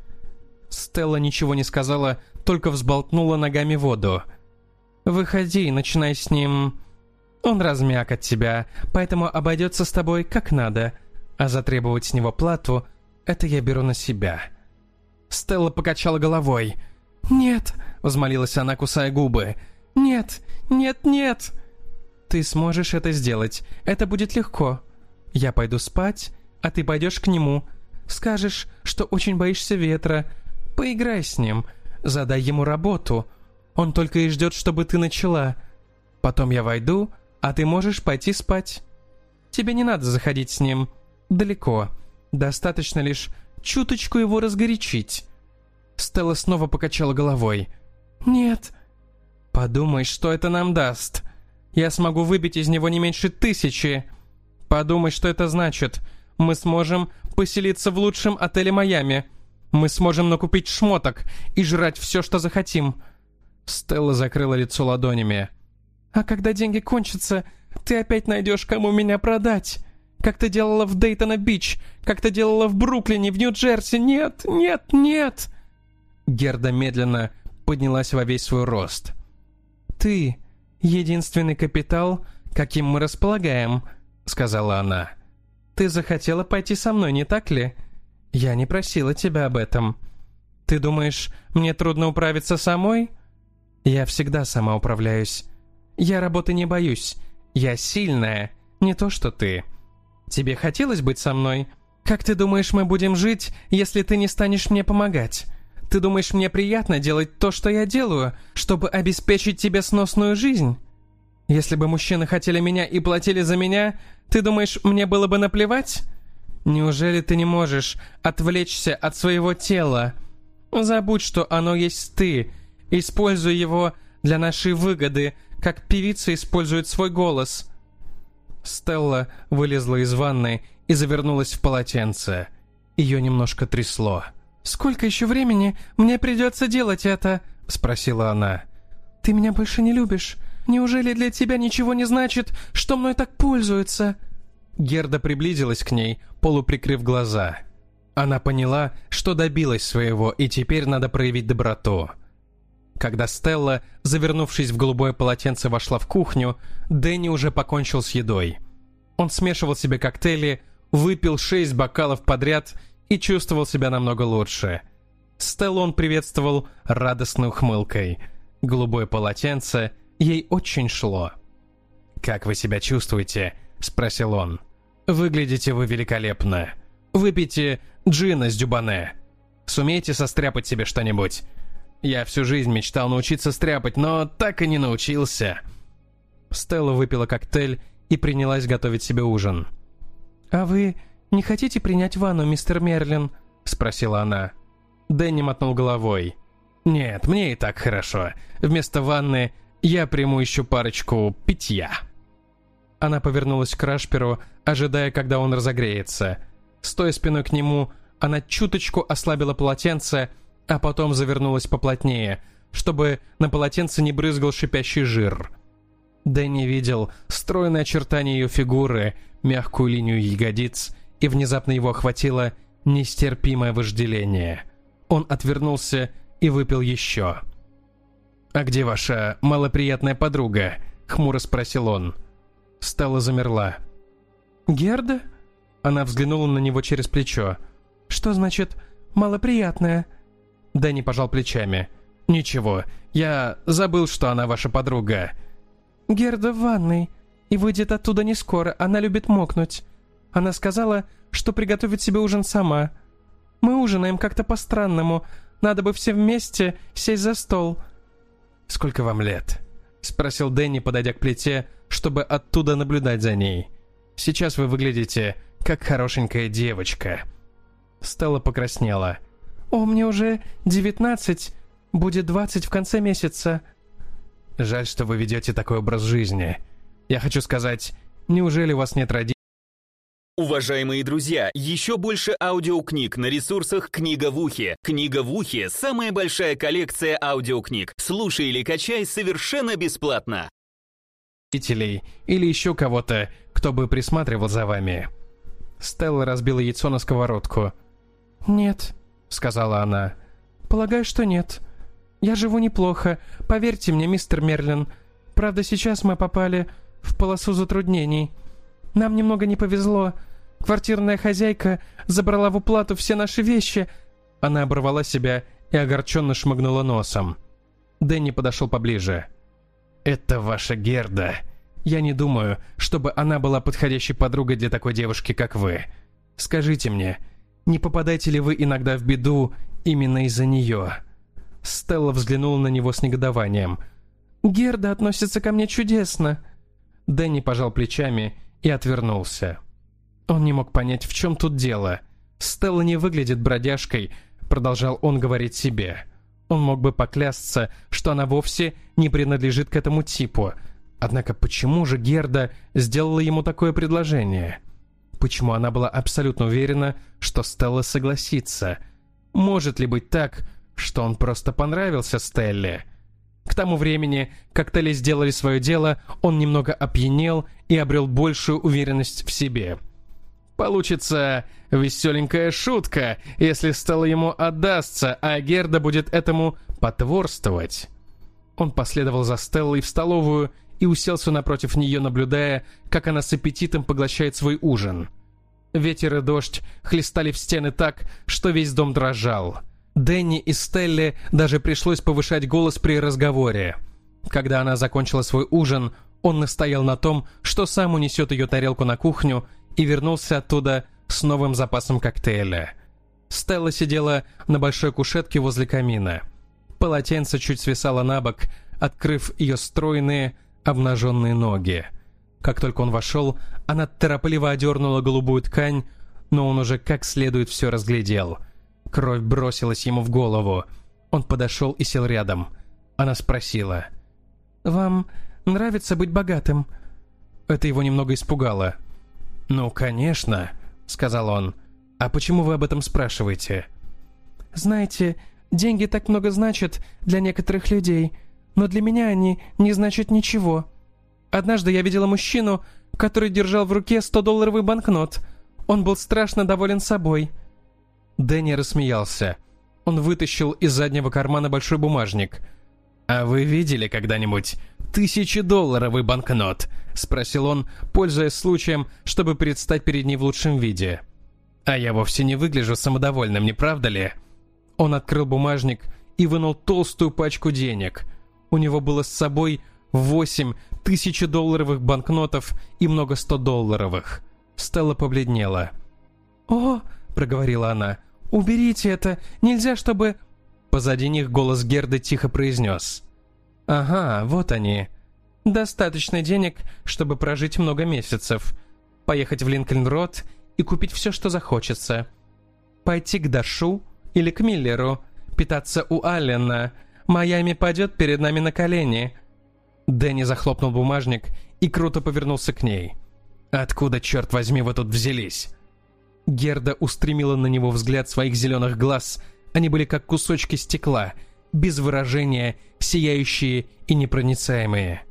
Стелла ничего не сказала, только взболтнула ногами воду. «Выходи и начинай с ним...» «Он размяк от тебя, поэтому обойдется с тобой как надо, а затребовать с него плату — это я беру на себя». Стелла покачала головой. «Нет», — взмолилась она, кусая губы. «Нет, нет, нет!» «Ты сможешь это сделать. Это будет легко. Я пойду спать, а ты пойдешь к нему. Скажешь, что очень боишься ветра. Поиграй с ним. Задай ему работу. Он только и ждет, чтобы ты начала. Потом я войду, а ты можешь пойти спать. Тебе не надо заходить с ним. Далеко. Достаточно лишь чуточку его разгорячить». Стелла снова покачала головой. «Нет». «Подумай, что это нам даст. Я смогу выбить из него не меньше тысячи. Подумай, что это значит. Мы сможем поселиться в лучшем отеле Майами. Мы сможем накупить шмоток и жрать все, что захотим». Стелла закрыла лицо ладонями. «А когда деньги кончатся, ты опять найдешь, кому меня продать. Как ты делала в Дейтона-Бич, как ты делала в Бруклине, в Нью-Джерси. Нет, нет, нет!» Герда медленно поднялась во весь свой рост. «Ты — единственный капитал, каким мы располагаем», — сказала она. «Ты захотела пойти со мной, не так ли? Я не просила тебя об этом. Ты думаешь, мне трудно управиться самой? Я всегда сама управляюсь. Я работы не боюсь. Я сильная, не то что ты. Тебе хотелось быть со мной? Как ты думаешь, мы будем жить, если ты не станешь мне помогать?» Ты думаешь, мне приятно делать то, что я делаю, чтобы обеспечить тебе сносную жизнь? Если бы мужчины хотели меня и платили за меня, ты думаешь, мне было бы наплевать? Неужели ты не можешь отвлечься от своего тела? Забудь, что оно есть ты. Используй его для нашей выгоды, как певица использует свой голос». Стелла вылезла из ванны и завернулась в полотенце. Ее немножко трясло. «Сколько еще времени мне придется делать это?» — спросила она. «Ты меня больше не любишь. Неужели для тебя ничего не значит, что мной так пользуются?» Герда приблизилась к ней, полуприкрыв глаза. Она поняла, что добилась своего, и теперь надо проявить доброту. Когда Стелла, завернувшись в голубое полотенце, вошла в кухню, Дэнни уже покончил с едой. Он смешивал себе коктейли, выпил шесть бокалов подряд и чувствовал себя намного лучше. Стеллу он приветствовал радостной ухмылкой. Голубое полотенце ей очень шло. «Как вы себя чувствуете?» — спросил он. «Выглядите вы великолепно. Выпейте джина с дюбане. Сумеете состряпать себе что-нибудь? Я всю жизнь мечтал научиться стряпать, но так и не научился». Стелла выпила коктейль и принялась готовить себе ужин. «А вы «Не хотите принять ванну, мистер Мерлин?» — спросила она. Дэнни мотнул головой. «Нет, мне и так хорошо. Вместо ванны я приму еще парочку питья». Она повернулась к Рашперу, ожидая, когда он разогреется. Стоя спиной к нему, она чуточку ослабила полотенце, а потом завернулась поплотнее, чтобы на полотенце не брызгал шипящий жир. Дэнни видел стройные очертания ее фигуры, мягкую линию ягодиц и внезапно его охватило нестерпимое вожделение. Он отвернулся и выпил еще. «А где ваша малоприятная подруга?» — хмуро спросил он. Стелла замерла. «Герда?» Она взглянула на него через плечо. «Что значит «малоприятная»?» Дэнни пожал плечами. «Ничего, я забыл, что она ваша подруга». «Герда в ванной, и выйдет оттуда не скоро, она любит мокнуть. Она сказала, что приготовит себе ужин сама. Мы ужинаем как-то по-странному, надо бы все вместе сесть за стол». «Сколько вам лет?» — спросил Дэнни, подойдя к плите, чтобы оттуда наблюдать за ней. «Сейчас вы выглядите как хорошенькая девочка». Стелла покраснела. «О, мне уже девятнадцать, будет двадцать в конце месяца». «Жаль, что вы ведете такой образ жизни. Я хочу сказать, неужели у вас нет родителей?» Уважаемые друзья, еще больше аудиокниг на ресурсах «Книга в ухе». «Книга в ухе» — самая большая коллекция аудиокниг. Слушай или качай совершенно бесплатно. Родителей или еще кого-то, кто бы присматривал за вами. Стелла разбила яйцо на сковородку. «Нет», — сказала она. «Полагаю, что нет. Я живу неплохо. Поверьте мне, мистер Мерлин. Правда, сейчас мы попали в полосу затруднений. Нам немного не повезло. Квартирная хозяйка забрала в уплату все наши вещи». Она оборвала себя и огорченно шмыгнула носом. Дэнни подошел поближе. «Это ваша Герда. Я не думаю, чтобы она была подходящей подругой для такой девушки, как вы. Скажите мне, не попадаете ли вы иногда в беду именно из-за нее?» Стелла взглянула на него с негодованием. «Герда относится ко мне чудесно». Дэнни пожал плечами и отвернулся. Он не мог понять, в чем тут дело. Стелла не выглядит бродяжкой, продолжал он говорить себе. Он мог бы поклясться, что она вовсе не принадлежит к этому типу. Однако почему же Герда сделала ему такое предложение? Почему она была абсолютно уверена, что Стелла согласится? Может ли быть так, что он просто понравился Стелле? К тому времени, как Телли сделали свое дело, он немного опьянел и обрел большую уверенность в себе – Получится веселенькая шутка, если Стелла ему отдастся, а Герда будет этому потворствовать. Он последовал за Стеллой в столовую и уселся напротив нее, наблюдая, как она с аппетитом поглощает свой ужин. Ветер и дождь хлестали в стены так, что весь дом дрожал. Дэнни и Стелле даже пришлось повышать голос при разговоре. Когда она закончила свой ужин, он настоял на том, что сам унесет ее тарелку на кухню и вернулся оттуда с новым запасом коктейля. Стелла сидела на большой кушетке возле камина. Полотенце чуть свисало на бок, открыв ее стройные, обнаженные ноги. Как только он вошел, она торопливо одернула голубую ткань, но он уже как следует все разглядел. Кровь бросилась ему в голову. Он подошел и сел рядом. Она спросила. «Вам нравится быть богатым?» Это его немного испугало. «Ну, конечно», — сказал он. «А почему вы об этом спрашиваете?» «Знаете, деньги так много значат для некоторых людей, но для меня они не значат ничего. Однажды я видела мужчину, который держал в руке 100-долларовый банкнот. Он был страшно доволен собой». Дэнни рассмеялся. Он вытащил из заднего кармана большой бумажник. «А вы видели когда-нибудь тысячедолларовый банкнот?» — спросил он, пользуясь случаем, чтобы предстать перед ней в лучшем виде. «А я вовсе не выгляжу самодовольным, не правда ли?» Он открыл бумажник и вынул толстую пачку денег. У него было с собой восемь тысячедолларовых банкнотов и много сто долларовых. Стелла побледнела. «О!» — проговорила она. «Уберите это! Нельзя, чтобы...» Позади них голос Герды тихо произнес. «Ага, вот они. Достаточно денег, чтобы прожить много месяцев. Поехать в Линкольн-Рот и купить все, что захочется. Пойти к Дашу или к Миллеру, питаться у Аллена. Майами падет перед нами на колени». Дэнни захлопнул бумажник и круто повернулся к ней. «Откуда, черт возьми, вы тут взялись?» Герда устремила на него взгляд своих зеленых глаз. Они были как кусочки стекла — без выражения, сияющие и непроницаемые.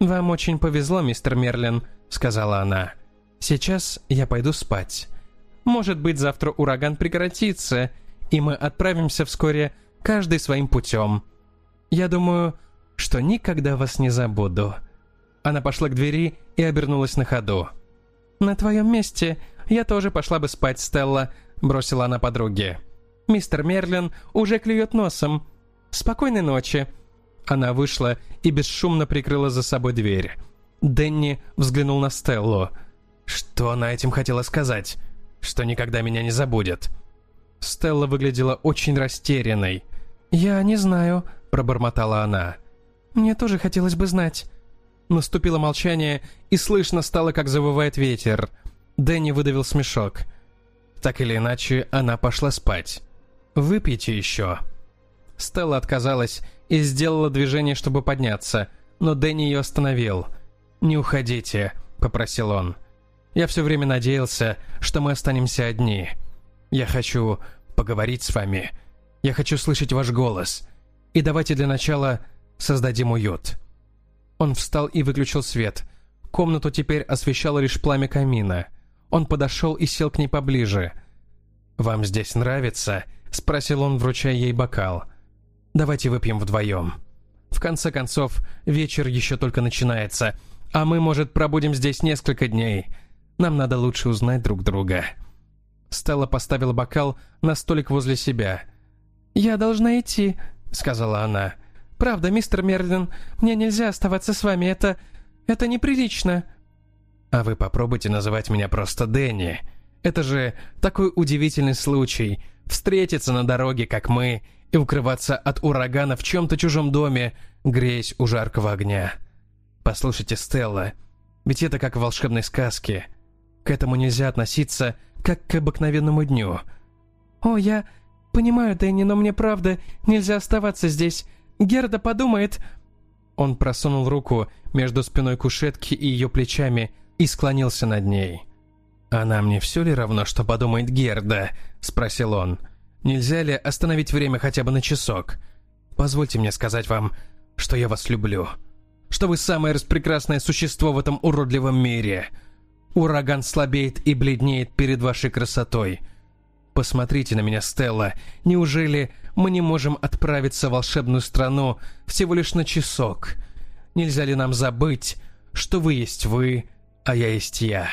«Вам очень повезло, мистер Мерлин», — сказала она. «Сейчас я пойду спать. Может быть, завтра ураган прекратится, и мы отправимся вскоре каждый своим путем. Я думаю, что никогда вас не забуду». Она пошла к двери и обернулась на ходу. «На твоем месте я тоже пошла бы спать, Стелла», — бросила она подруге. «Мистер Мерлин уже клюет носом. Спокойной ночи». Она вышла и бесшумно прикрыла за собой дверь. Дэнни взглянул на Стеллу. Что она этим хотела сказать? Что никогда меня не забудет. Стелла выглядела очень растерянной. «Я не знаю», — пробормотала она. «Мне тоже хотелось бы знать». Наступило молчание, и слышно стало, как завывает ветер. Дэнни выдавил смешок. Так или иначе, она пошла спать. «Выпейте еще». Стелла отказалась и сделала движение, чтобы подняться, но Дэнни ее остановил. «Не уходите», — попросил он. «Я все время надеялся, что мы останемся одни. Я хочу поговорить с вами. Я хочу слышать ваш голос. И давайте для начала создадим уют». Он встал и выключил свет. Комнату теперь освещало лишь пламя камина. Он подошел и сел к ней поближе. «Вам здесь нравится?» — спросил он, вручая ей бокал. «Давайте выпьем вдвоем. В конце концов, вечер еще только начинается, а мы, может, пробудем здесь несколько дней. Нам надо лучше узнать друг друга». Стелла поставила бокал на столик возле себя. «Я должна идти», — сказала она. «Правда, мистер Мерлин, мне нельзя оставаться с вами, это... это неприлично». «А вы попробуйте называть меня просто Дэнни. Это же такой удивительный случай. Встретиться на дороге, как мы, и укрываться от урагана в чем-то чужом доме, греясь у жаркого огня. Послушайте, Стелла, ведь это как в волшебной сказке. К этому нельзя относиться, как к обыкновенному дню». «О, я понимаю, Дэнни, но мне правда нельзя оставаться здесь. Герда подумает...» Он просунул руку между спиной кушетки и ее плечами и склонился над ней. «А нам не все ли равно, что подумает Герда?» — спросил он. «Нельзя ли остановить время хотя бы на часок? Позвольте мне сказать вам, что я вас люблю. Что вы самое распрекрасное существо в этом уродливом мире. Ураган слабеет и бледнеет перед вашей красотой. Посмотрите на меня, Стелла. Неужели мы не можем отправиться в волшебную страну всего лишь на часок? Нельзя ли нам забыть, что вы есть вы, а я есть я?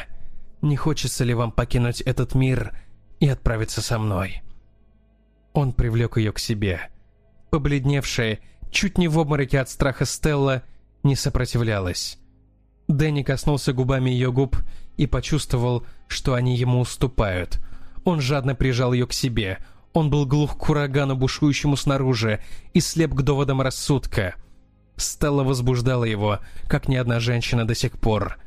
Не хочется ли вам покинуть этот мир и отправиться со мной?» Он привлек ее к себе. Побледневшая, чуть не в обмороке от страха Стелла, не сопротивлялась. Дэнни коснулся губами ее губ и почувствовал, что они ему уступают – он жадно прижал ее к себе. Он был глух к урагану, бушующему снаружи, и слеп к доводам рассудка. Стелла возбуждала его, как ни одна женщина до сих пор.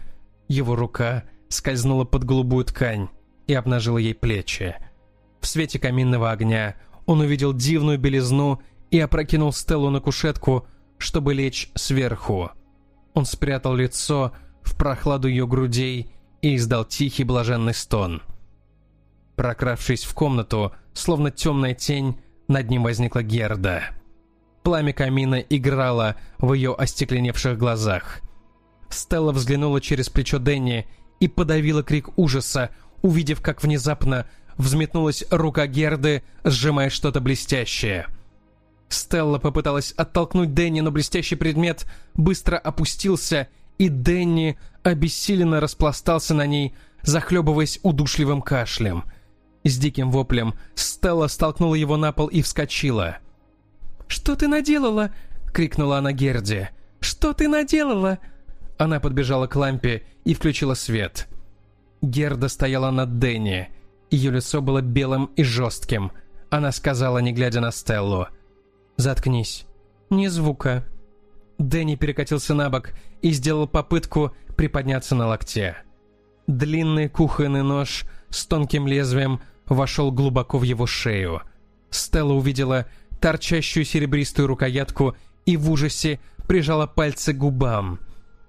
Его рука скользнула под голубую ткань и обнажила ей плечи. В свете каминного огня он увидел дивную белизну и опрокинул Стеллу на кушетку, чтобы лечь сверху. Он спрятал лицо в прохладу ее грудей и издал тихий блаженный стон — Прокравшись в комнату, словно темная тень, над ним возникла Герда. Пламя камина играло в ее остекленевших глазах. Стелла взглянула через плечо Дэнни и подавила крик ужаса, увидев, как внезапно взметнулась рука Герды, сжимая что-то блестящее. Стелла попыталась оттолкнуть Дэнни, но блестящий предмет быстро опустился, и Дэнни обессиленно распластался на ней, захлебываясь удушливым кашлем — с диким воплем Стелла столкнула его на пол и вскочила. «Что ты наделала?» — крикнула она Герде. «Что ты наделала?» Она подбежала к лампе и включила свет. Герда стояла над Дэнни. Ее лицо было белым и жестким. Она сказала, не глядя на Стеллу. «Заткнись. Ни звука». Дэнни перекатился на бок и сделал попытку приподняться на локте. Длинный кухонный нож с тонким лезвием вошел глубоко в его шею. Стелла увидела торчащую серебристую рукоятку и в ужасе прижала пальцы к губам.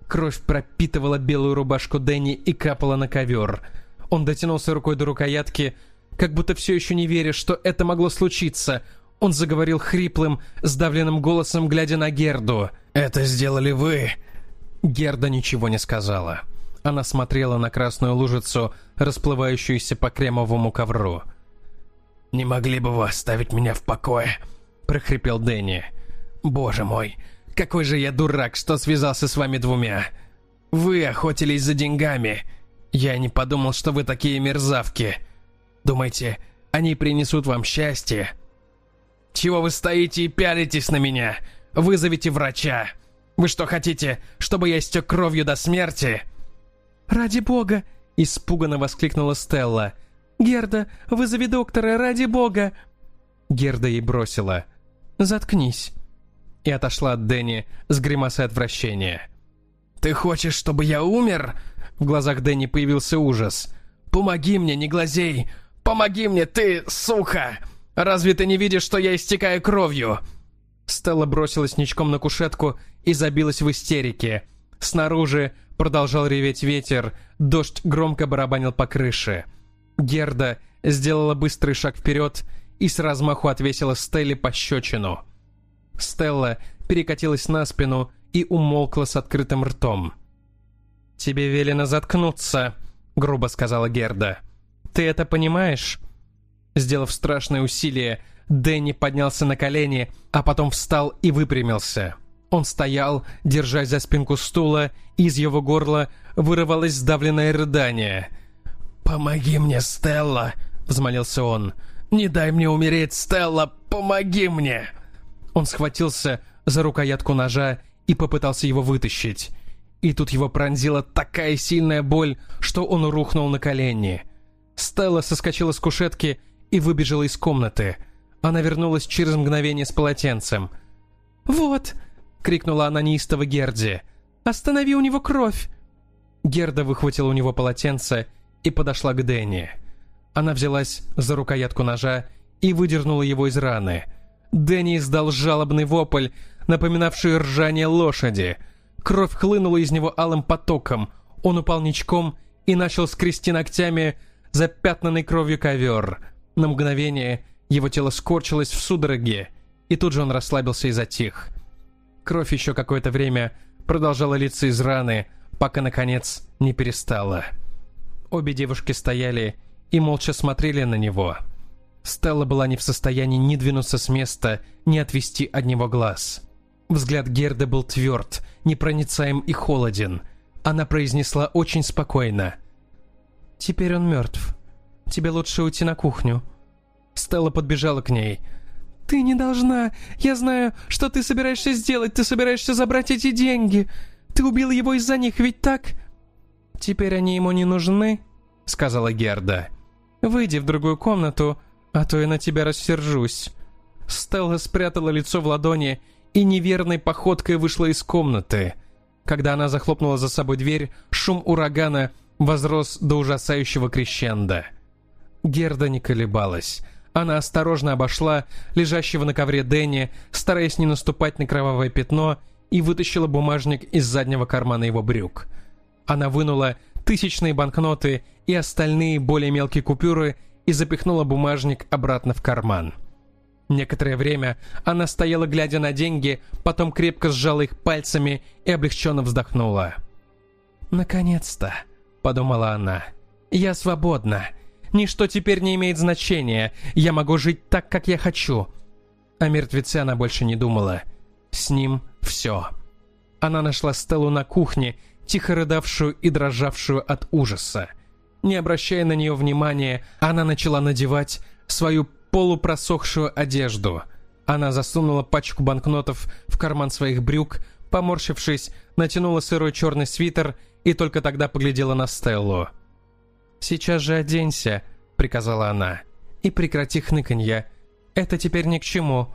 Кровь пропитывала белую рубашку Дэнни и капала на ковер. Он дотянулся рукой до рукоятки, как будто все еще не веря, что это могло случиться. Он заговорил хриплым, сдавленным голосом, глядя на Герду. «Это сделали вы!» Герда ничего не сказала. Она смотрела на красную лужицу, расплывающуюся по кремовому ковру. «Не могли бы вы оставить меня в покое?» – прохрипел Дэнни. «Боже мой, какой же я дурак, что связался с вами двумя! Вы охотились за деньгами. Я не подумал, что вы такие мерзавки. Думаете, они принесут вам счастье? Чего вы стоите и пялитесь на меня? Вызовите врача. Вы что хотите, чтобы я истек кровью до смерти?» «Ради бога!» – испуганно воскликнула Стелла. «Герда, вызови доктора, ради бога!» Герда ей бросила. «Заткнись!» И отошла от Дэнни с гримасой отвращения. «Ты хочешь, чтобы я умер?» В глазах Дэнни появился ужас. «Помоги мне, не глазей! Помоги мне, ты, сука! Разве ты не видишь, что я истекаю кровью?» Стелла бросилась ничком на кушетку и забилась в истерике. Снаружи продолжал реветь ветер, дождь громко барабанил по крыше. Герда сделала быстрый шаг вперед и с размаху отвесила Стелле пощечину. Стелла перекатилась на спину и умолкла с открытым ртом. «Тебе велено заткнуться», — грубо сказала Герда. «Ты это понимаешь?» Сделав страшное усилие, Дэнни поднялся на колени, а потом встал и выпрямился. Он стоял, держась за спинку стула, и из его горла вырывалось сдавленное рыдание. «Помоги мне, Стелла!» — взмолился он. «Не дай мне умереть, Стелла! Помоги мне!» Он схватился за рукоятку ножа и попытался его вытащить. И тут его пронзила такая сильная боль, что он рухнул на колени. Стелла соскочила с кушетки и выбежала из комнаты. Она вернулась через мгновение с полотенцем. «Вот!» — крикнула она неистово Герде. «Останови у него кровь!» Герда выхватила у него полотенце и подошла к Дэнни. Она взялась за рукоятку ножа и выдернула его из раны. Дэнни издал жалобный вопль, напоминавший ржание лошади. Кровь хлынула из него алым потоком. Он упал ничком и начал скрести ногтями запятнанный кровью ковер. На мгновение его тело скорчилось в судороге, и тут же он расслабился и затих. Кровь еще какое-то время продолжала литься из раны, пока, наконец, не перестала. Обе девушки стояли и молча смотрели на него. Стелла была не в состоянии ни двинуться с места, ни отвести от него глаз. Взгляд Герды был тверд, непроницаем и холоден. Она произнесла очень спокойно. «Теперь он мертв. Тебе лучше уйти на кухню». Стелла подбежала к ней – «Ты не должна. Я знаю, что ты собираешься сделать. Ты собираешься забрать эти деньги. Ты убила его из-за них, ведь так?» «Теперь они ему не нужны», — сказала Герда. «Выйди в другую комнату, а то я на тебя рассержусь». Стелла спрятала лицо в ладони и неверной походкой вышла из комнаты. Когда она захлопнула за собой дверь, шум урагана возрос до ужасающего крещенда. Герда не колебалась. Она осторожно обошла лежащего на ковре Дэнни, стараясь не наступать на кровавое пятно, и вытащила бумажник из заднего кармана его брюк. Она вынула тысячные банкноты и остальные более мелкие купюры и запихнула бумажник обратно в карман. Некоторое время она стояла, глядя на деньги, потом крепко сжала их пальцами и облегченно вздохнула. «Наконец-то», — подумала она, — «я свободна. Ничто теперь не имеет значения. Я могу жить так, как я хочу. О мертвеце она больше не думала. С ним все. Она нашла Стеллу на кухне, тихо рыдавшую и дрожавшую от ужаса. Не обращая на нее внимания, она начала надевать свою полупросохшую одежду. Она засунула пачку банкнотов в карман своих брюк, поморщившись, натянула сырой черный свитер и только тогда поглядела на Стеллу. «Сейчас же оденься», — приказала она. «И прекрати хныканье. Это теперь ни к чему».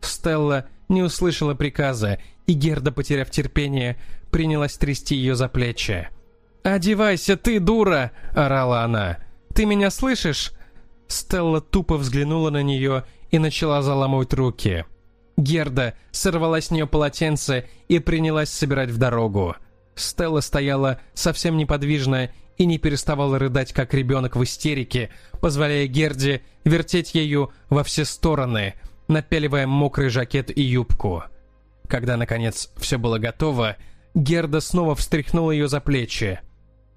Стелла не услышала приказа, и Герда, потеряв терпение, принялась трясти ее за плечи. «Одевайся, ты дура!» — орала она. «Ты меня слышишь?» Стелла тупо взглянула на нее и начала заламывать руки. Герда сорвала с нее полотенце и принялась собирать в дорогу. Стелла стояла совсем неподвижно и не переставала рыдать, как ребенок в истерике, позволяя Герде вертеть ею во все стороны, напяливая мокрый жакет и юбку. Когда, наконец, все было готово, Герда снова встряхнула ее за плечи.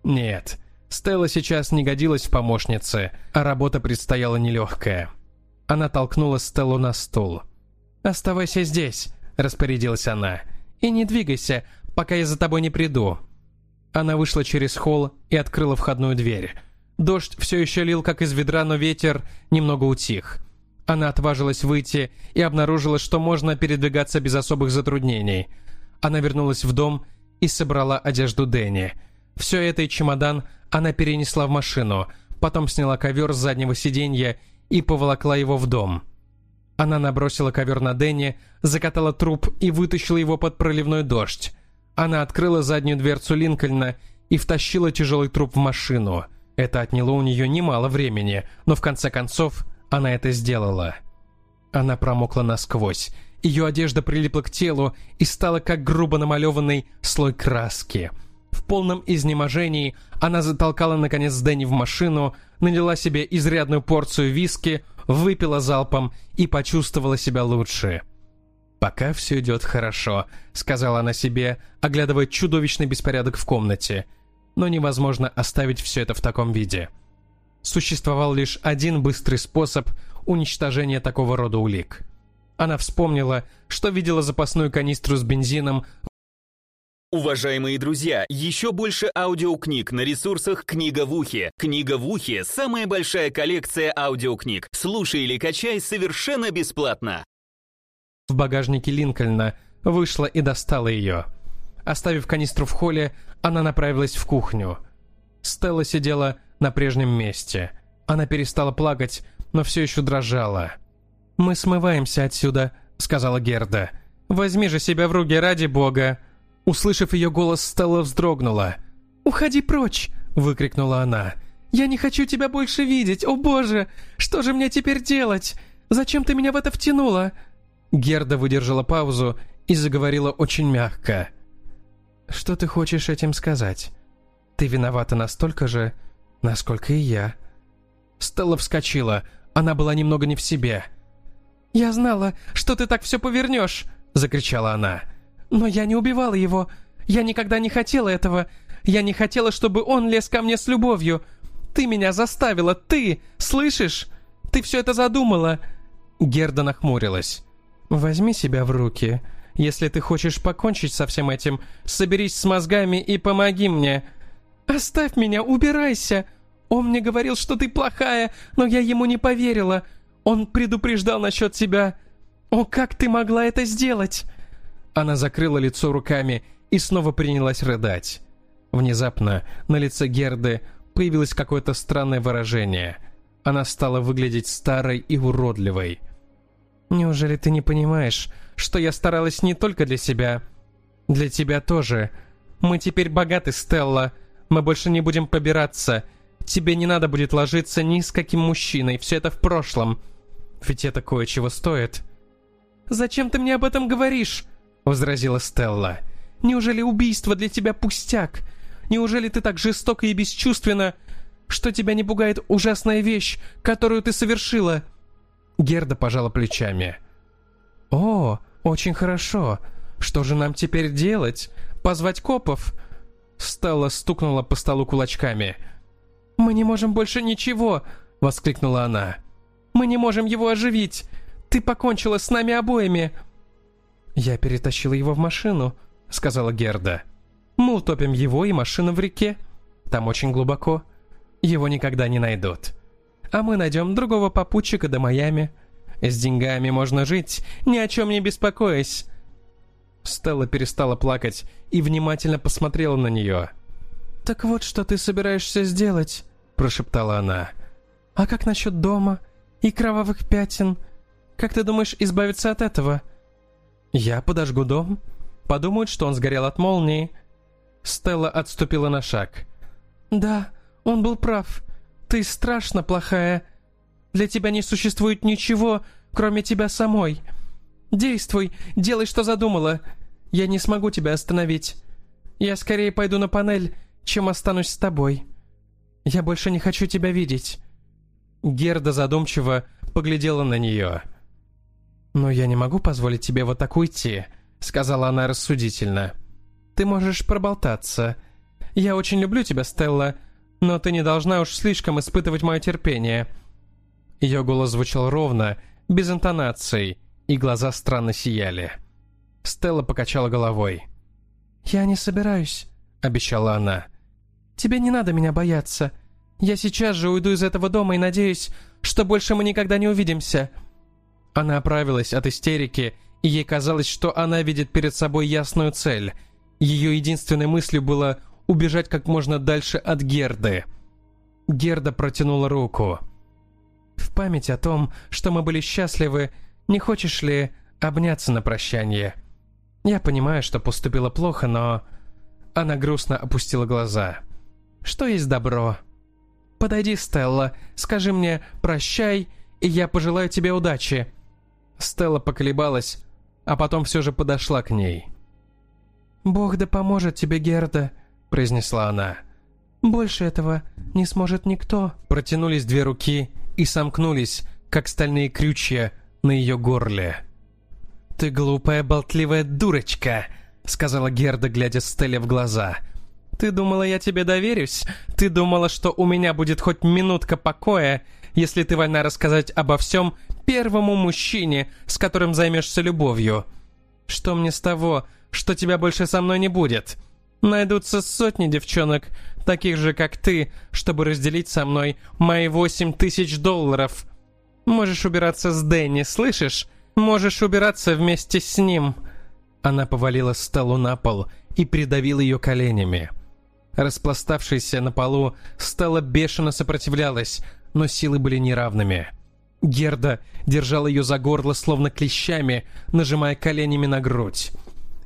Нет, Стелла сейчас не годилась в помощнице, а работа предстояла нелегкая. Она толкнула Стеллу на стул. «Оставайся здесь», — распорядилась она. «И не двигайся, пока я за тобой не приду». Она вышла через холл и открыла входную дверь. Дождь все еще лил, как из ведра, но ветер немного утих. Она отважилась выйти и обнаружила, что можно передвигаться без особых затруднений. Она вернулась в дом и собрала одежду Дэнни. Все это и чемодан она перенесла в машину, потом сняла ковер с заднего сиденья и поволокла его в дом. Она набросила ковер на Дэнни, закатала труп и вытащила его под проливной дождь. Она открыла заднюю дверцу Линкольна и втащила тяжелый труп в машину. Это отняло у нее немало времени, но в конце концов она это сделала. Она промокла насквозь. Ее одежда прилипла к телу и стала как грубо намалеванный слой краски. В полном изнеможении она затолкала наконец Дэнни в машину, налила себе изрядную порцию виски, выпила залпом и почувствовала себя лучше. «Пока все идет хорошо», — сказала она себе, оглядывая чудовищный беспорядок в комнате. «Но невозможно оставить все это в таком виде». Существовал лишь один быстрый способ уничтожения такого рода улик. Она вспомнила, что видела запасную канистру с бензином (sniffs) Уважаемые друзья, еще больше аудиокниг на ресурсах «Книга в ухе». «Книга в ухе» — самая большая коллекция аудиокниг. Слушай или качай совершенно бесплатно. В багажнике Линкольна вышла и достала ее. Оставив канистру в холле, она направилась в кухню. Стелла сидела на прежнем месте. Она перестала плакать, но все еще дрожала. «Мы смываемся отсюда», — сказала Герда. «Возьми же себя в руки ради бога». Услышав ее голос, Стелла вздрогнула. «Уходи прочь!» — выкрикнула она. «Я не хочу тебя больше видеть! О боже! Что же мне теперь делать? Зачем ты меня в это втянула?» Герда выдержала паузу и заговорила очень мягко. «Что ты хочешь этим сказать? Ты виновата настолько же, насколько и я». Стелла вскочила. Она была немного не в себе. «Я знала, что ты так все повернешь!» — закричала она. «Но я не убивала его. Я никогда не хотела этого. Я не хотела, чтобы он лез ко мне с любовью. Ты меня заставила, ты! Слышишь? Ты все это задумала!» Герда нахмурилась. «Возьми себя в руки. Если ты хочешь покончить со всем этим, соберись с мозгами и помоги мне. Оставь меня, убирайся. Он мне говорил, что ты плохая, но я ему не поверила. Он предупреждал насчет тебя. О, как ты могла это сделать?» Она закрыла лицо руками и снова принялась рыдать. Внезапно на лице Герды появилось какое-то странное выражение. Она стала выглядеть старой и уродливой. «Неужели ты не понимаешь, что я старалась не только для себя? Для тебя тоже. Мы теперь богаты, Стелла. Мы больше не будем побираться. Тебе не надо будет ложиться ни с каким мужчиной, все это в прошлом. Ведь это кое-чего стоит». «Зачем ты мне об этом говоришь?» — возразила Стелла. «Неужели убийство для тебя пустяк? Неужели ты так жестоко и бесчувственно, что тебя не пугает ужасная вещь, которую ты совершила?» Герда пожала плечами. «О, очень хорошо. Что же нам теперь делать? Позвать копов?» Стелла стукнула по столу кулачками. «Мы не можем больше ничего!» — воскликнула она. «Мы не можем его оживить! Ты покончила с нами обоими!» «Я перетащила его в машину», — сказала Герда. «Мы утопим его и машину в реке. Там очень глубоко. Его никогда не найдут. А мы найдем другого попутчика до Майами. С деньгами можно жить, ни о чем не беспокоясь». Стелла перестала плакать и внимательно посмотрела на нее. «Так вот, что ты собираешься сделать», — прошептала она. «А как насчет дома и кровавых пятен? Как ты думаешь избавиться от этого?» «Я подожгу дом. Подумают, что он сгорел от молнии». Стелла отступила на шаг. «Да, он был прав. Ты страшно плохая. Для тебя не существует ничего, кроме тебя самой. Действуй, делай, что задумала. Я не смогу тебя остановить. Я скорее пойду на панель, чем останусь с тобой. Я больше не хочу тебя видеть». Герда задумчиво поглядела на нее. «Но я не могу позволить тебе вот так уйти», — сказала она рассудительно. «Ты можешь проболтаться. Я очень люблю тебя, Стелла, но ты не должна уж слишком испытывать мое терпение». Ее голос звучал ровно, без интонаций, и глаза странно сияли. Стелла покачала головой. «Я не собираюсь», — обещала она. «Тебе не надо меня бояться. Я сейчас же уйду из этого дома и надеюсь, что больше мы никогда не увидимся». Она оправилась от истерики, и ей казалось, что она видит перед собой ясную цель. Ее единственной мыслью было убежать как можно дальше от Герды. Герда протянула руку. «В память о том, что мы были счастливы, не хочешь ли обняться на прощание?» «Я понимаю, что поступила плохо, но...» Она грустно опустила глаза. «Что есть добро?» «Подойди, Стелла, скажи мне «прощай», и я пожелаю тебе удачи». Стелла поколебалась, а потом все же подошла к ней. «Бог да поможет тебе, Герда», — произнесла она. «Больше этого не сможет никто». Протянулись две руки и сомкнулись, как стальные крючья на ее горле. «Ты глупая, болтливая дурочка», — сказала Герда, глядя Стелле в глаза. «Ты думала, я тебе доверюсь? Ты думала, что у меня будет хоть минутка покоя, если ты вольна рассказать обо всем первому мужчине, с которым займешься любовью? Что мне с того, что тебя больше со мной не будет? Найдутся сотни девчонок, таких же, как ты, чтобы разделить со мной мои восемь тысяч долларов. Можешь убираться с Дэнни, слышишь? Можешь убираться вместе с ним». Она повалила столу на пол и придавила ее коленями. Распластавшаяся на полу, Стелла бешено сопротивлялась, но силы были неравными. Герда держала ее за горло словно клещами, нажимая коленями на грудь.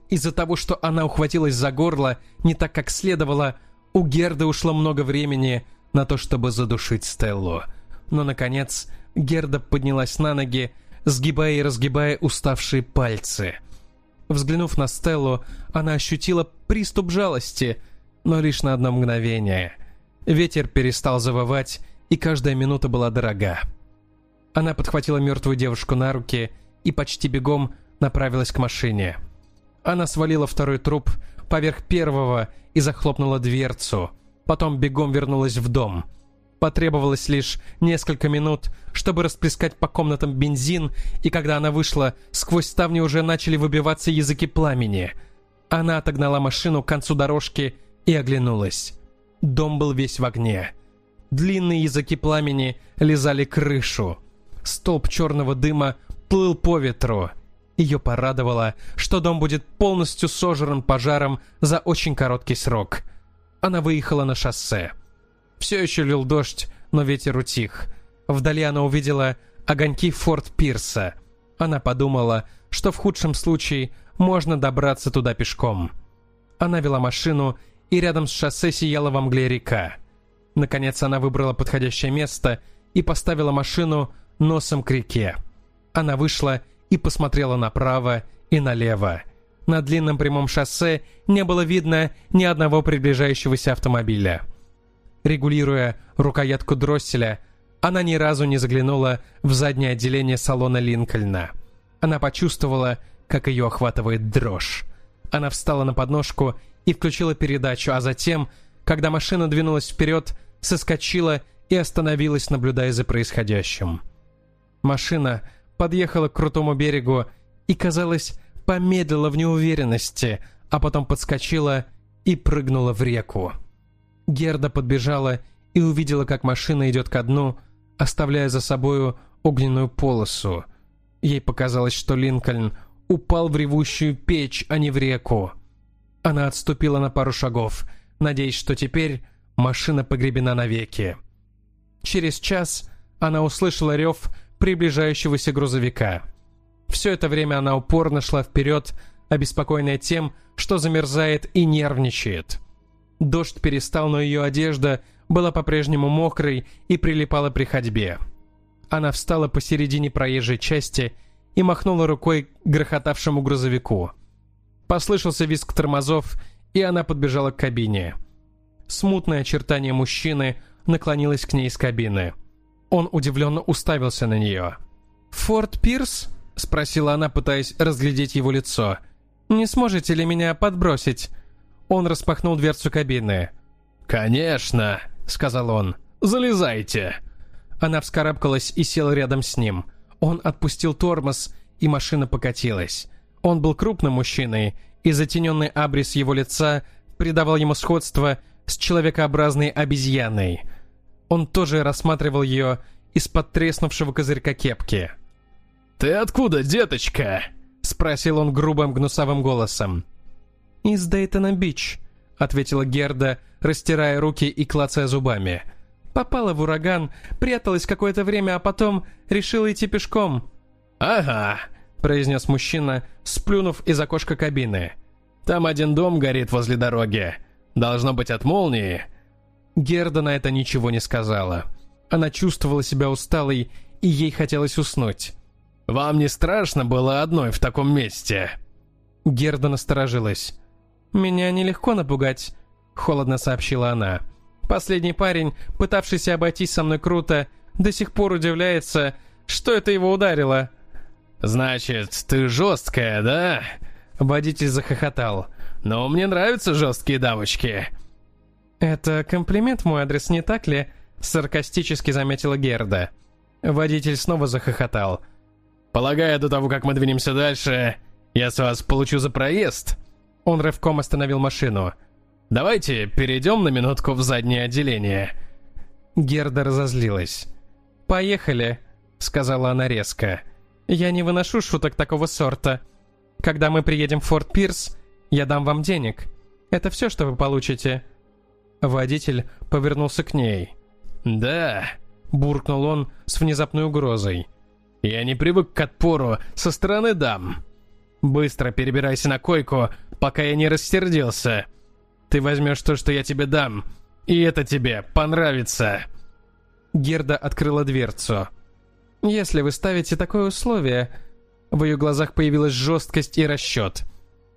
Из-за того, что она ухватилась за горло не так, как следовало, у Герды ушло много времени на то, чтобы задушить Стеллу. Но, наконец, Герда поднялась на ноги, сгибая и разгибая уставшие пальцы. Взглянув на Стеллу, она ощутила приступ жалости, но лишь на одно мгновение. Ветер перестал завывать, и каждая минута была дорога. Она подхватила мертвую девушку на руки и почти бегом направилась к машине. Она свалила второй труп поверх первого и захлопнула дверцу. Потом бегом вернулась в дом. Потребовалось лишь несколько минут, чтобы расплескать по комнатам бензин, и когда она вышла, сквозь ставни уже начали выбиваться языки пламени. Она отогнала машину к концу дорожки и оглянулась. Дом был весь в огне. Длинные языки пламени лизали крышу. Столб черного дыма плыл по ветру. Ее порадовало, что дом будет полностью сожран пожаром за очень короткий срок. Она выехала на шоссе. Все еще лил дождь, но ветер утих. Вдали она увидела огоньки Форт Пирса. Она подумала, что в худшем случае можно добраться туда пешком. Она вела машину, и рядом с шоссе сияла во мгле река. Наконец она выбрала подходящее место и поставила машину носом к реке. Она вышла и посмотрела направо и налево. На длинном прямом шоссе не было видно ни одного приближающегося автомобиля. Регулируя рукоятку дросселя, она ни разу не заглянула в заднее отделение салона Линкольна. Она почувствовала, как ее охватывает дрожь. Она встала на подножку и включила передачу, а затем, когда машина двинулась вперед, соскочила и остановилась, наблюдая за происходящим. Машина подъехала к крутому берегу и, казалось, помедлила в неуверенности, а потом подскочила и прыгнула в реку. Герда подбежала и увидела, как машина идет ко дну, оставляя за собою огненную полосу. Ей показалось, что Линкольн упал в ревущую печь, а не в реку. Она отступила на пару шагов, надеясь, что теперь машина погребена навеки. Через час она услышала рев приближающегося грузовика. Все это время она упорно шла вперед, обеспокоенная тем, что замерзает и нервничает. Дождь перестал, но ее одежда была по-прежнему мокрой и прилипала при ходьбе. Она встала посередине проезжей части и махнула рукой грохотавшему грузовику. Послышался визг тормозов, и она подбежала к кабине. Смутное очертание мужчины наклонилось к ней из кабины. Он удивленно уставился на нее. «Форд Пирс?» — спросила она, пытаясь разглядеть его лицо. «Не сможете ли меня подбросить?» Он распахнул дверцу кабины. «Конечно», — сказал он. «Залезайте». Она вскарабкалась и села рядом с ним. Он отпустил тормоз, и машина покатилась. Он был крупным мужчиной, и затененный абрис его лица придавал ему сходство с человекообразной обезьяной. Он тоже рассматривал ее из-под треснувшего козырька кепки. «Ты откуда, деточка?» — спросил он грубым гнусавым голосом. «Из Дейтона-Бич», — ответила Герда, растирая руки и клацая зубами. «Попала в ураган, пряталась какое-то время, а потом решила идти пешком». «Ага», — произнес мужчина, сплюнув из окошка кабины. «Там один дом горит возле дороги. Должно быть от молнии». Герда на это ничего не сказала. Она чувствовала себя усталой, и ей хотелось уснуть. «Вам не страшно было одной в таком месте?» Герда насторожилась. «Меня нелегко напугать», — холодно сообщила она. «Последний парень, пытавшийся обойтись со мной круто, до сих пор удивляется, что это его ударило». «Значит, ты жесткая, да?» Водитель захохотал. «Но мне нравятся жесткие дамочки». «Это комплимент мой адрес, не так ли?» Саркастически заметила Герда. Водитель снова захохотал. «Полагаю, до того, как мы двинемся дальше, я с вас получу за проезд». Он рывком остановил машину. «Давайте перейдем на минутку в заднее отделение». Герда разозлилась. «Поехали», — сказала она резко. «Я не выношу шуток такого сорта. Когда мы приедем в Форт Пирс, я дам вам денег. Это все, что вы получите». Водитель повернулся к ней. «Да», — буркнул он с внезапной угрозой. «Я не привык к отпору со стороны дам. Быстро перебирайся на койку, пока я не рассердился. Ты возьмешь то, что я тебе дам, и это тебе понравится». Герда открыла дверцу. «Если вы ставите такое условие...» В ее глазах появилась жесткость и расчет.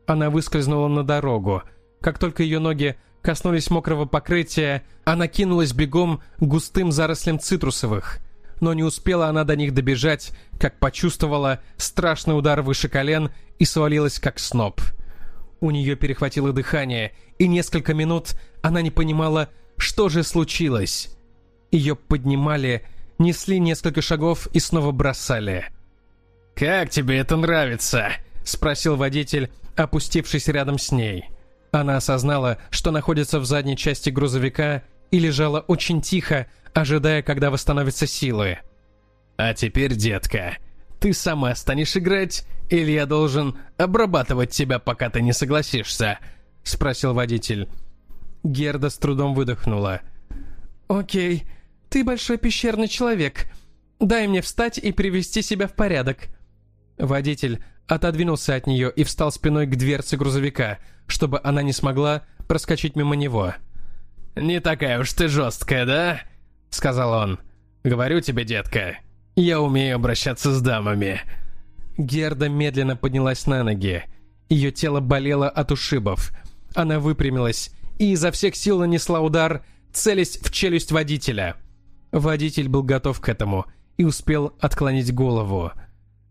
Она выскользнула на дорогу. Как только ее ноги коснулись мокрого покрытия, она кинулась бегом густым зарослям цитрусовых. Но не успела она до них добежать, как почувствовала страшный удар выше колен и свалилась как сноп. У нее перехватило дыхание, и несколько минут она не понимала, что же случилось. Ее поднимали, несли несколько шагов и снова бросали. «Как тебе это нравится?» — спросил водитель, опустившись рядом с ней. Она осознала, что находится в задней части грузовика и лежала очень тихо, ожидая, когда восстановятся силы. «А теперь, детка, ты сама станешь играть, или я должен обрабатывать тебя, пока ты не согласишься?» — спросил водитель. Герда с трудом выдохнула. «Окей, ты большой пещерный человек. Дай мне встать и привести себя в порядок». Водитель отодвинулся от нее и встал спиной к дверце грузовика, чтобы она не смогла проскочить мимо него. «Не такая уж ты жесткая, да?» — сказал он. «Говорю тебе, детка, я умею обращаться с дамами». Герда медленно поднялась на ноги. Ее тело болело от ушибов. Она выпрямилась и изо всех сил нанесла удар, целясь в челюсть водителя. Водитель был готов к этому и успел отклонить голову.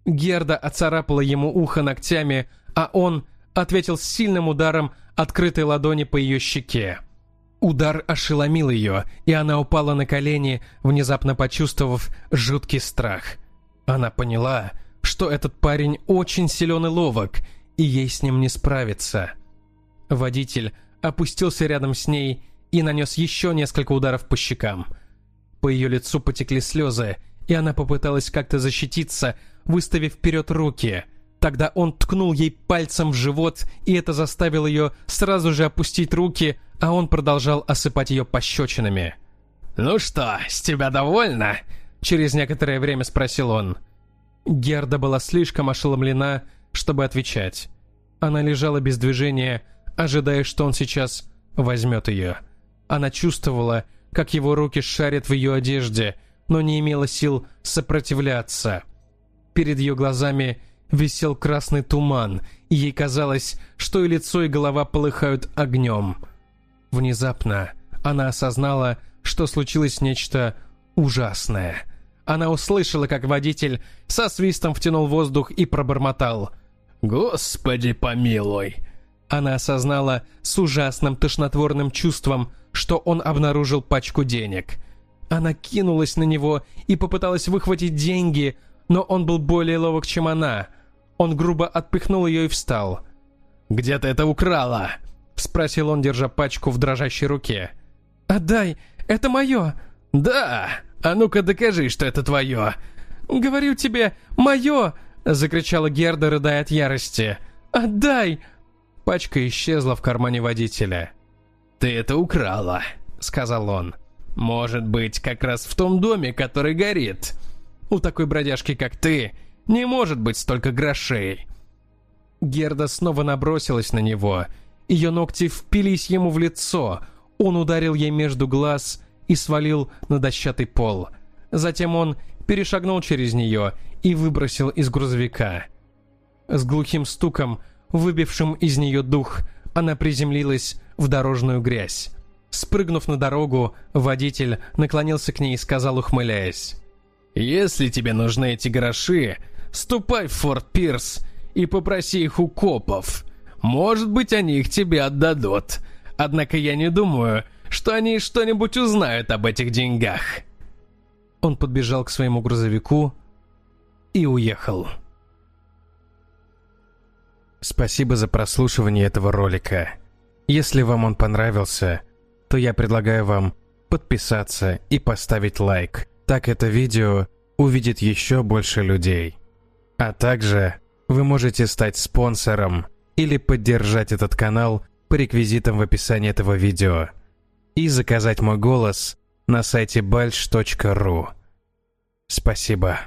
Герда оцарапала ему ухо ногтями, а он ответил с сильным ударом открытой ладони по ее щеке. Удар ошеломил ее, и она упала на колени, внезапно почувствовав жуткий страх. Она поняла, что этот парень очень силен и ловок, и ей с ним не справиться. Водитель опустился рядом с ней и нанес еще несколько ударов по щекам. По ее лицу потекли слезы, и она попыталась как-то защититься, выставив вперед руки. Тогда он ткнул ей пальцем в живот, и это заставило ее сразу же опустить руки, а он продолжал осыпать ее пощечинами. «Ну что, с тебя довольно?» Через некоторое время спросил он. Герда была слишком ошеломлена, чтобы отвечать. Она лежала без движения, ожидая, что он сейчас возьмет ее. Она чувствовала, как его руки шарят в ее одежде, но не имела сил сопротивляться. Перед ее глазами висел красный туман, и ей казалось, что и лицо, и голова полыхают огнем. Внезапно она осознала, что случилось нечто ужасное. Она услышала, как водитель со свистом втянул воздух и пробормотал. «Господи помилуй!» Она осознала с ужасным тошнотворным чувством, что он обнаружил пачку денег. Она кинулась на него и попыталась выхватить деньги, но он был более ловок, чем она. Он грубо отпихнул ее и встал. «Где ты это украла?» — спросил он, держа пачку в дрожащей руке. «Отдай, это мое!» «Да! А ну-ка докажи, что это твое!» «Говорю тебе, мое!» — закричала Герда, рыдая от ярости. «Отдай!» Пачка исчезла в кармане водителя. «Ты это украла», — сказал он. «Может быть, как раз в том доме, который горит. У такой бродяжки, как ты, не может быть столько грошей». Герда снова набросилась на него. Ее ногти впились ему в лицо. Он ударил ей между глаз и свалил на дощатый пол. Затем он перешагнул через нее и выбросил из грузовика. С глухим стуком, выбившим из нее дух, она приземлилась в дорожную грязь. Спрыгнув на дорогу, водитель наклонился к ней и сказал, ухмыляясь. «Если тебе нужны эти гроши, ступай в Форт Пирс и попроси их у копов. Может быть, они их тебе отдадут. Однако я не думаю, что они что-нибудь узнают об этих деньгах». Он подбежал к своему грузовику и уехал. Спасибо за прослушивание этого ролика. Если вам он понравился, то я предлагаю вам подписаться и поставить лайк. Так это видео увидит еще больше людей. А также вы можете стать спонсором или поддержать этот канал по реквизитам в описании этого видео и заказать мой голос на сайте balch.ru. Спасибо.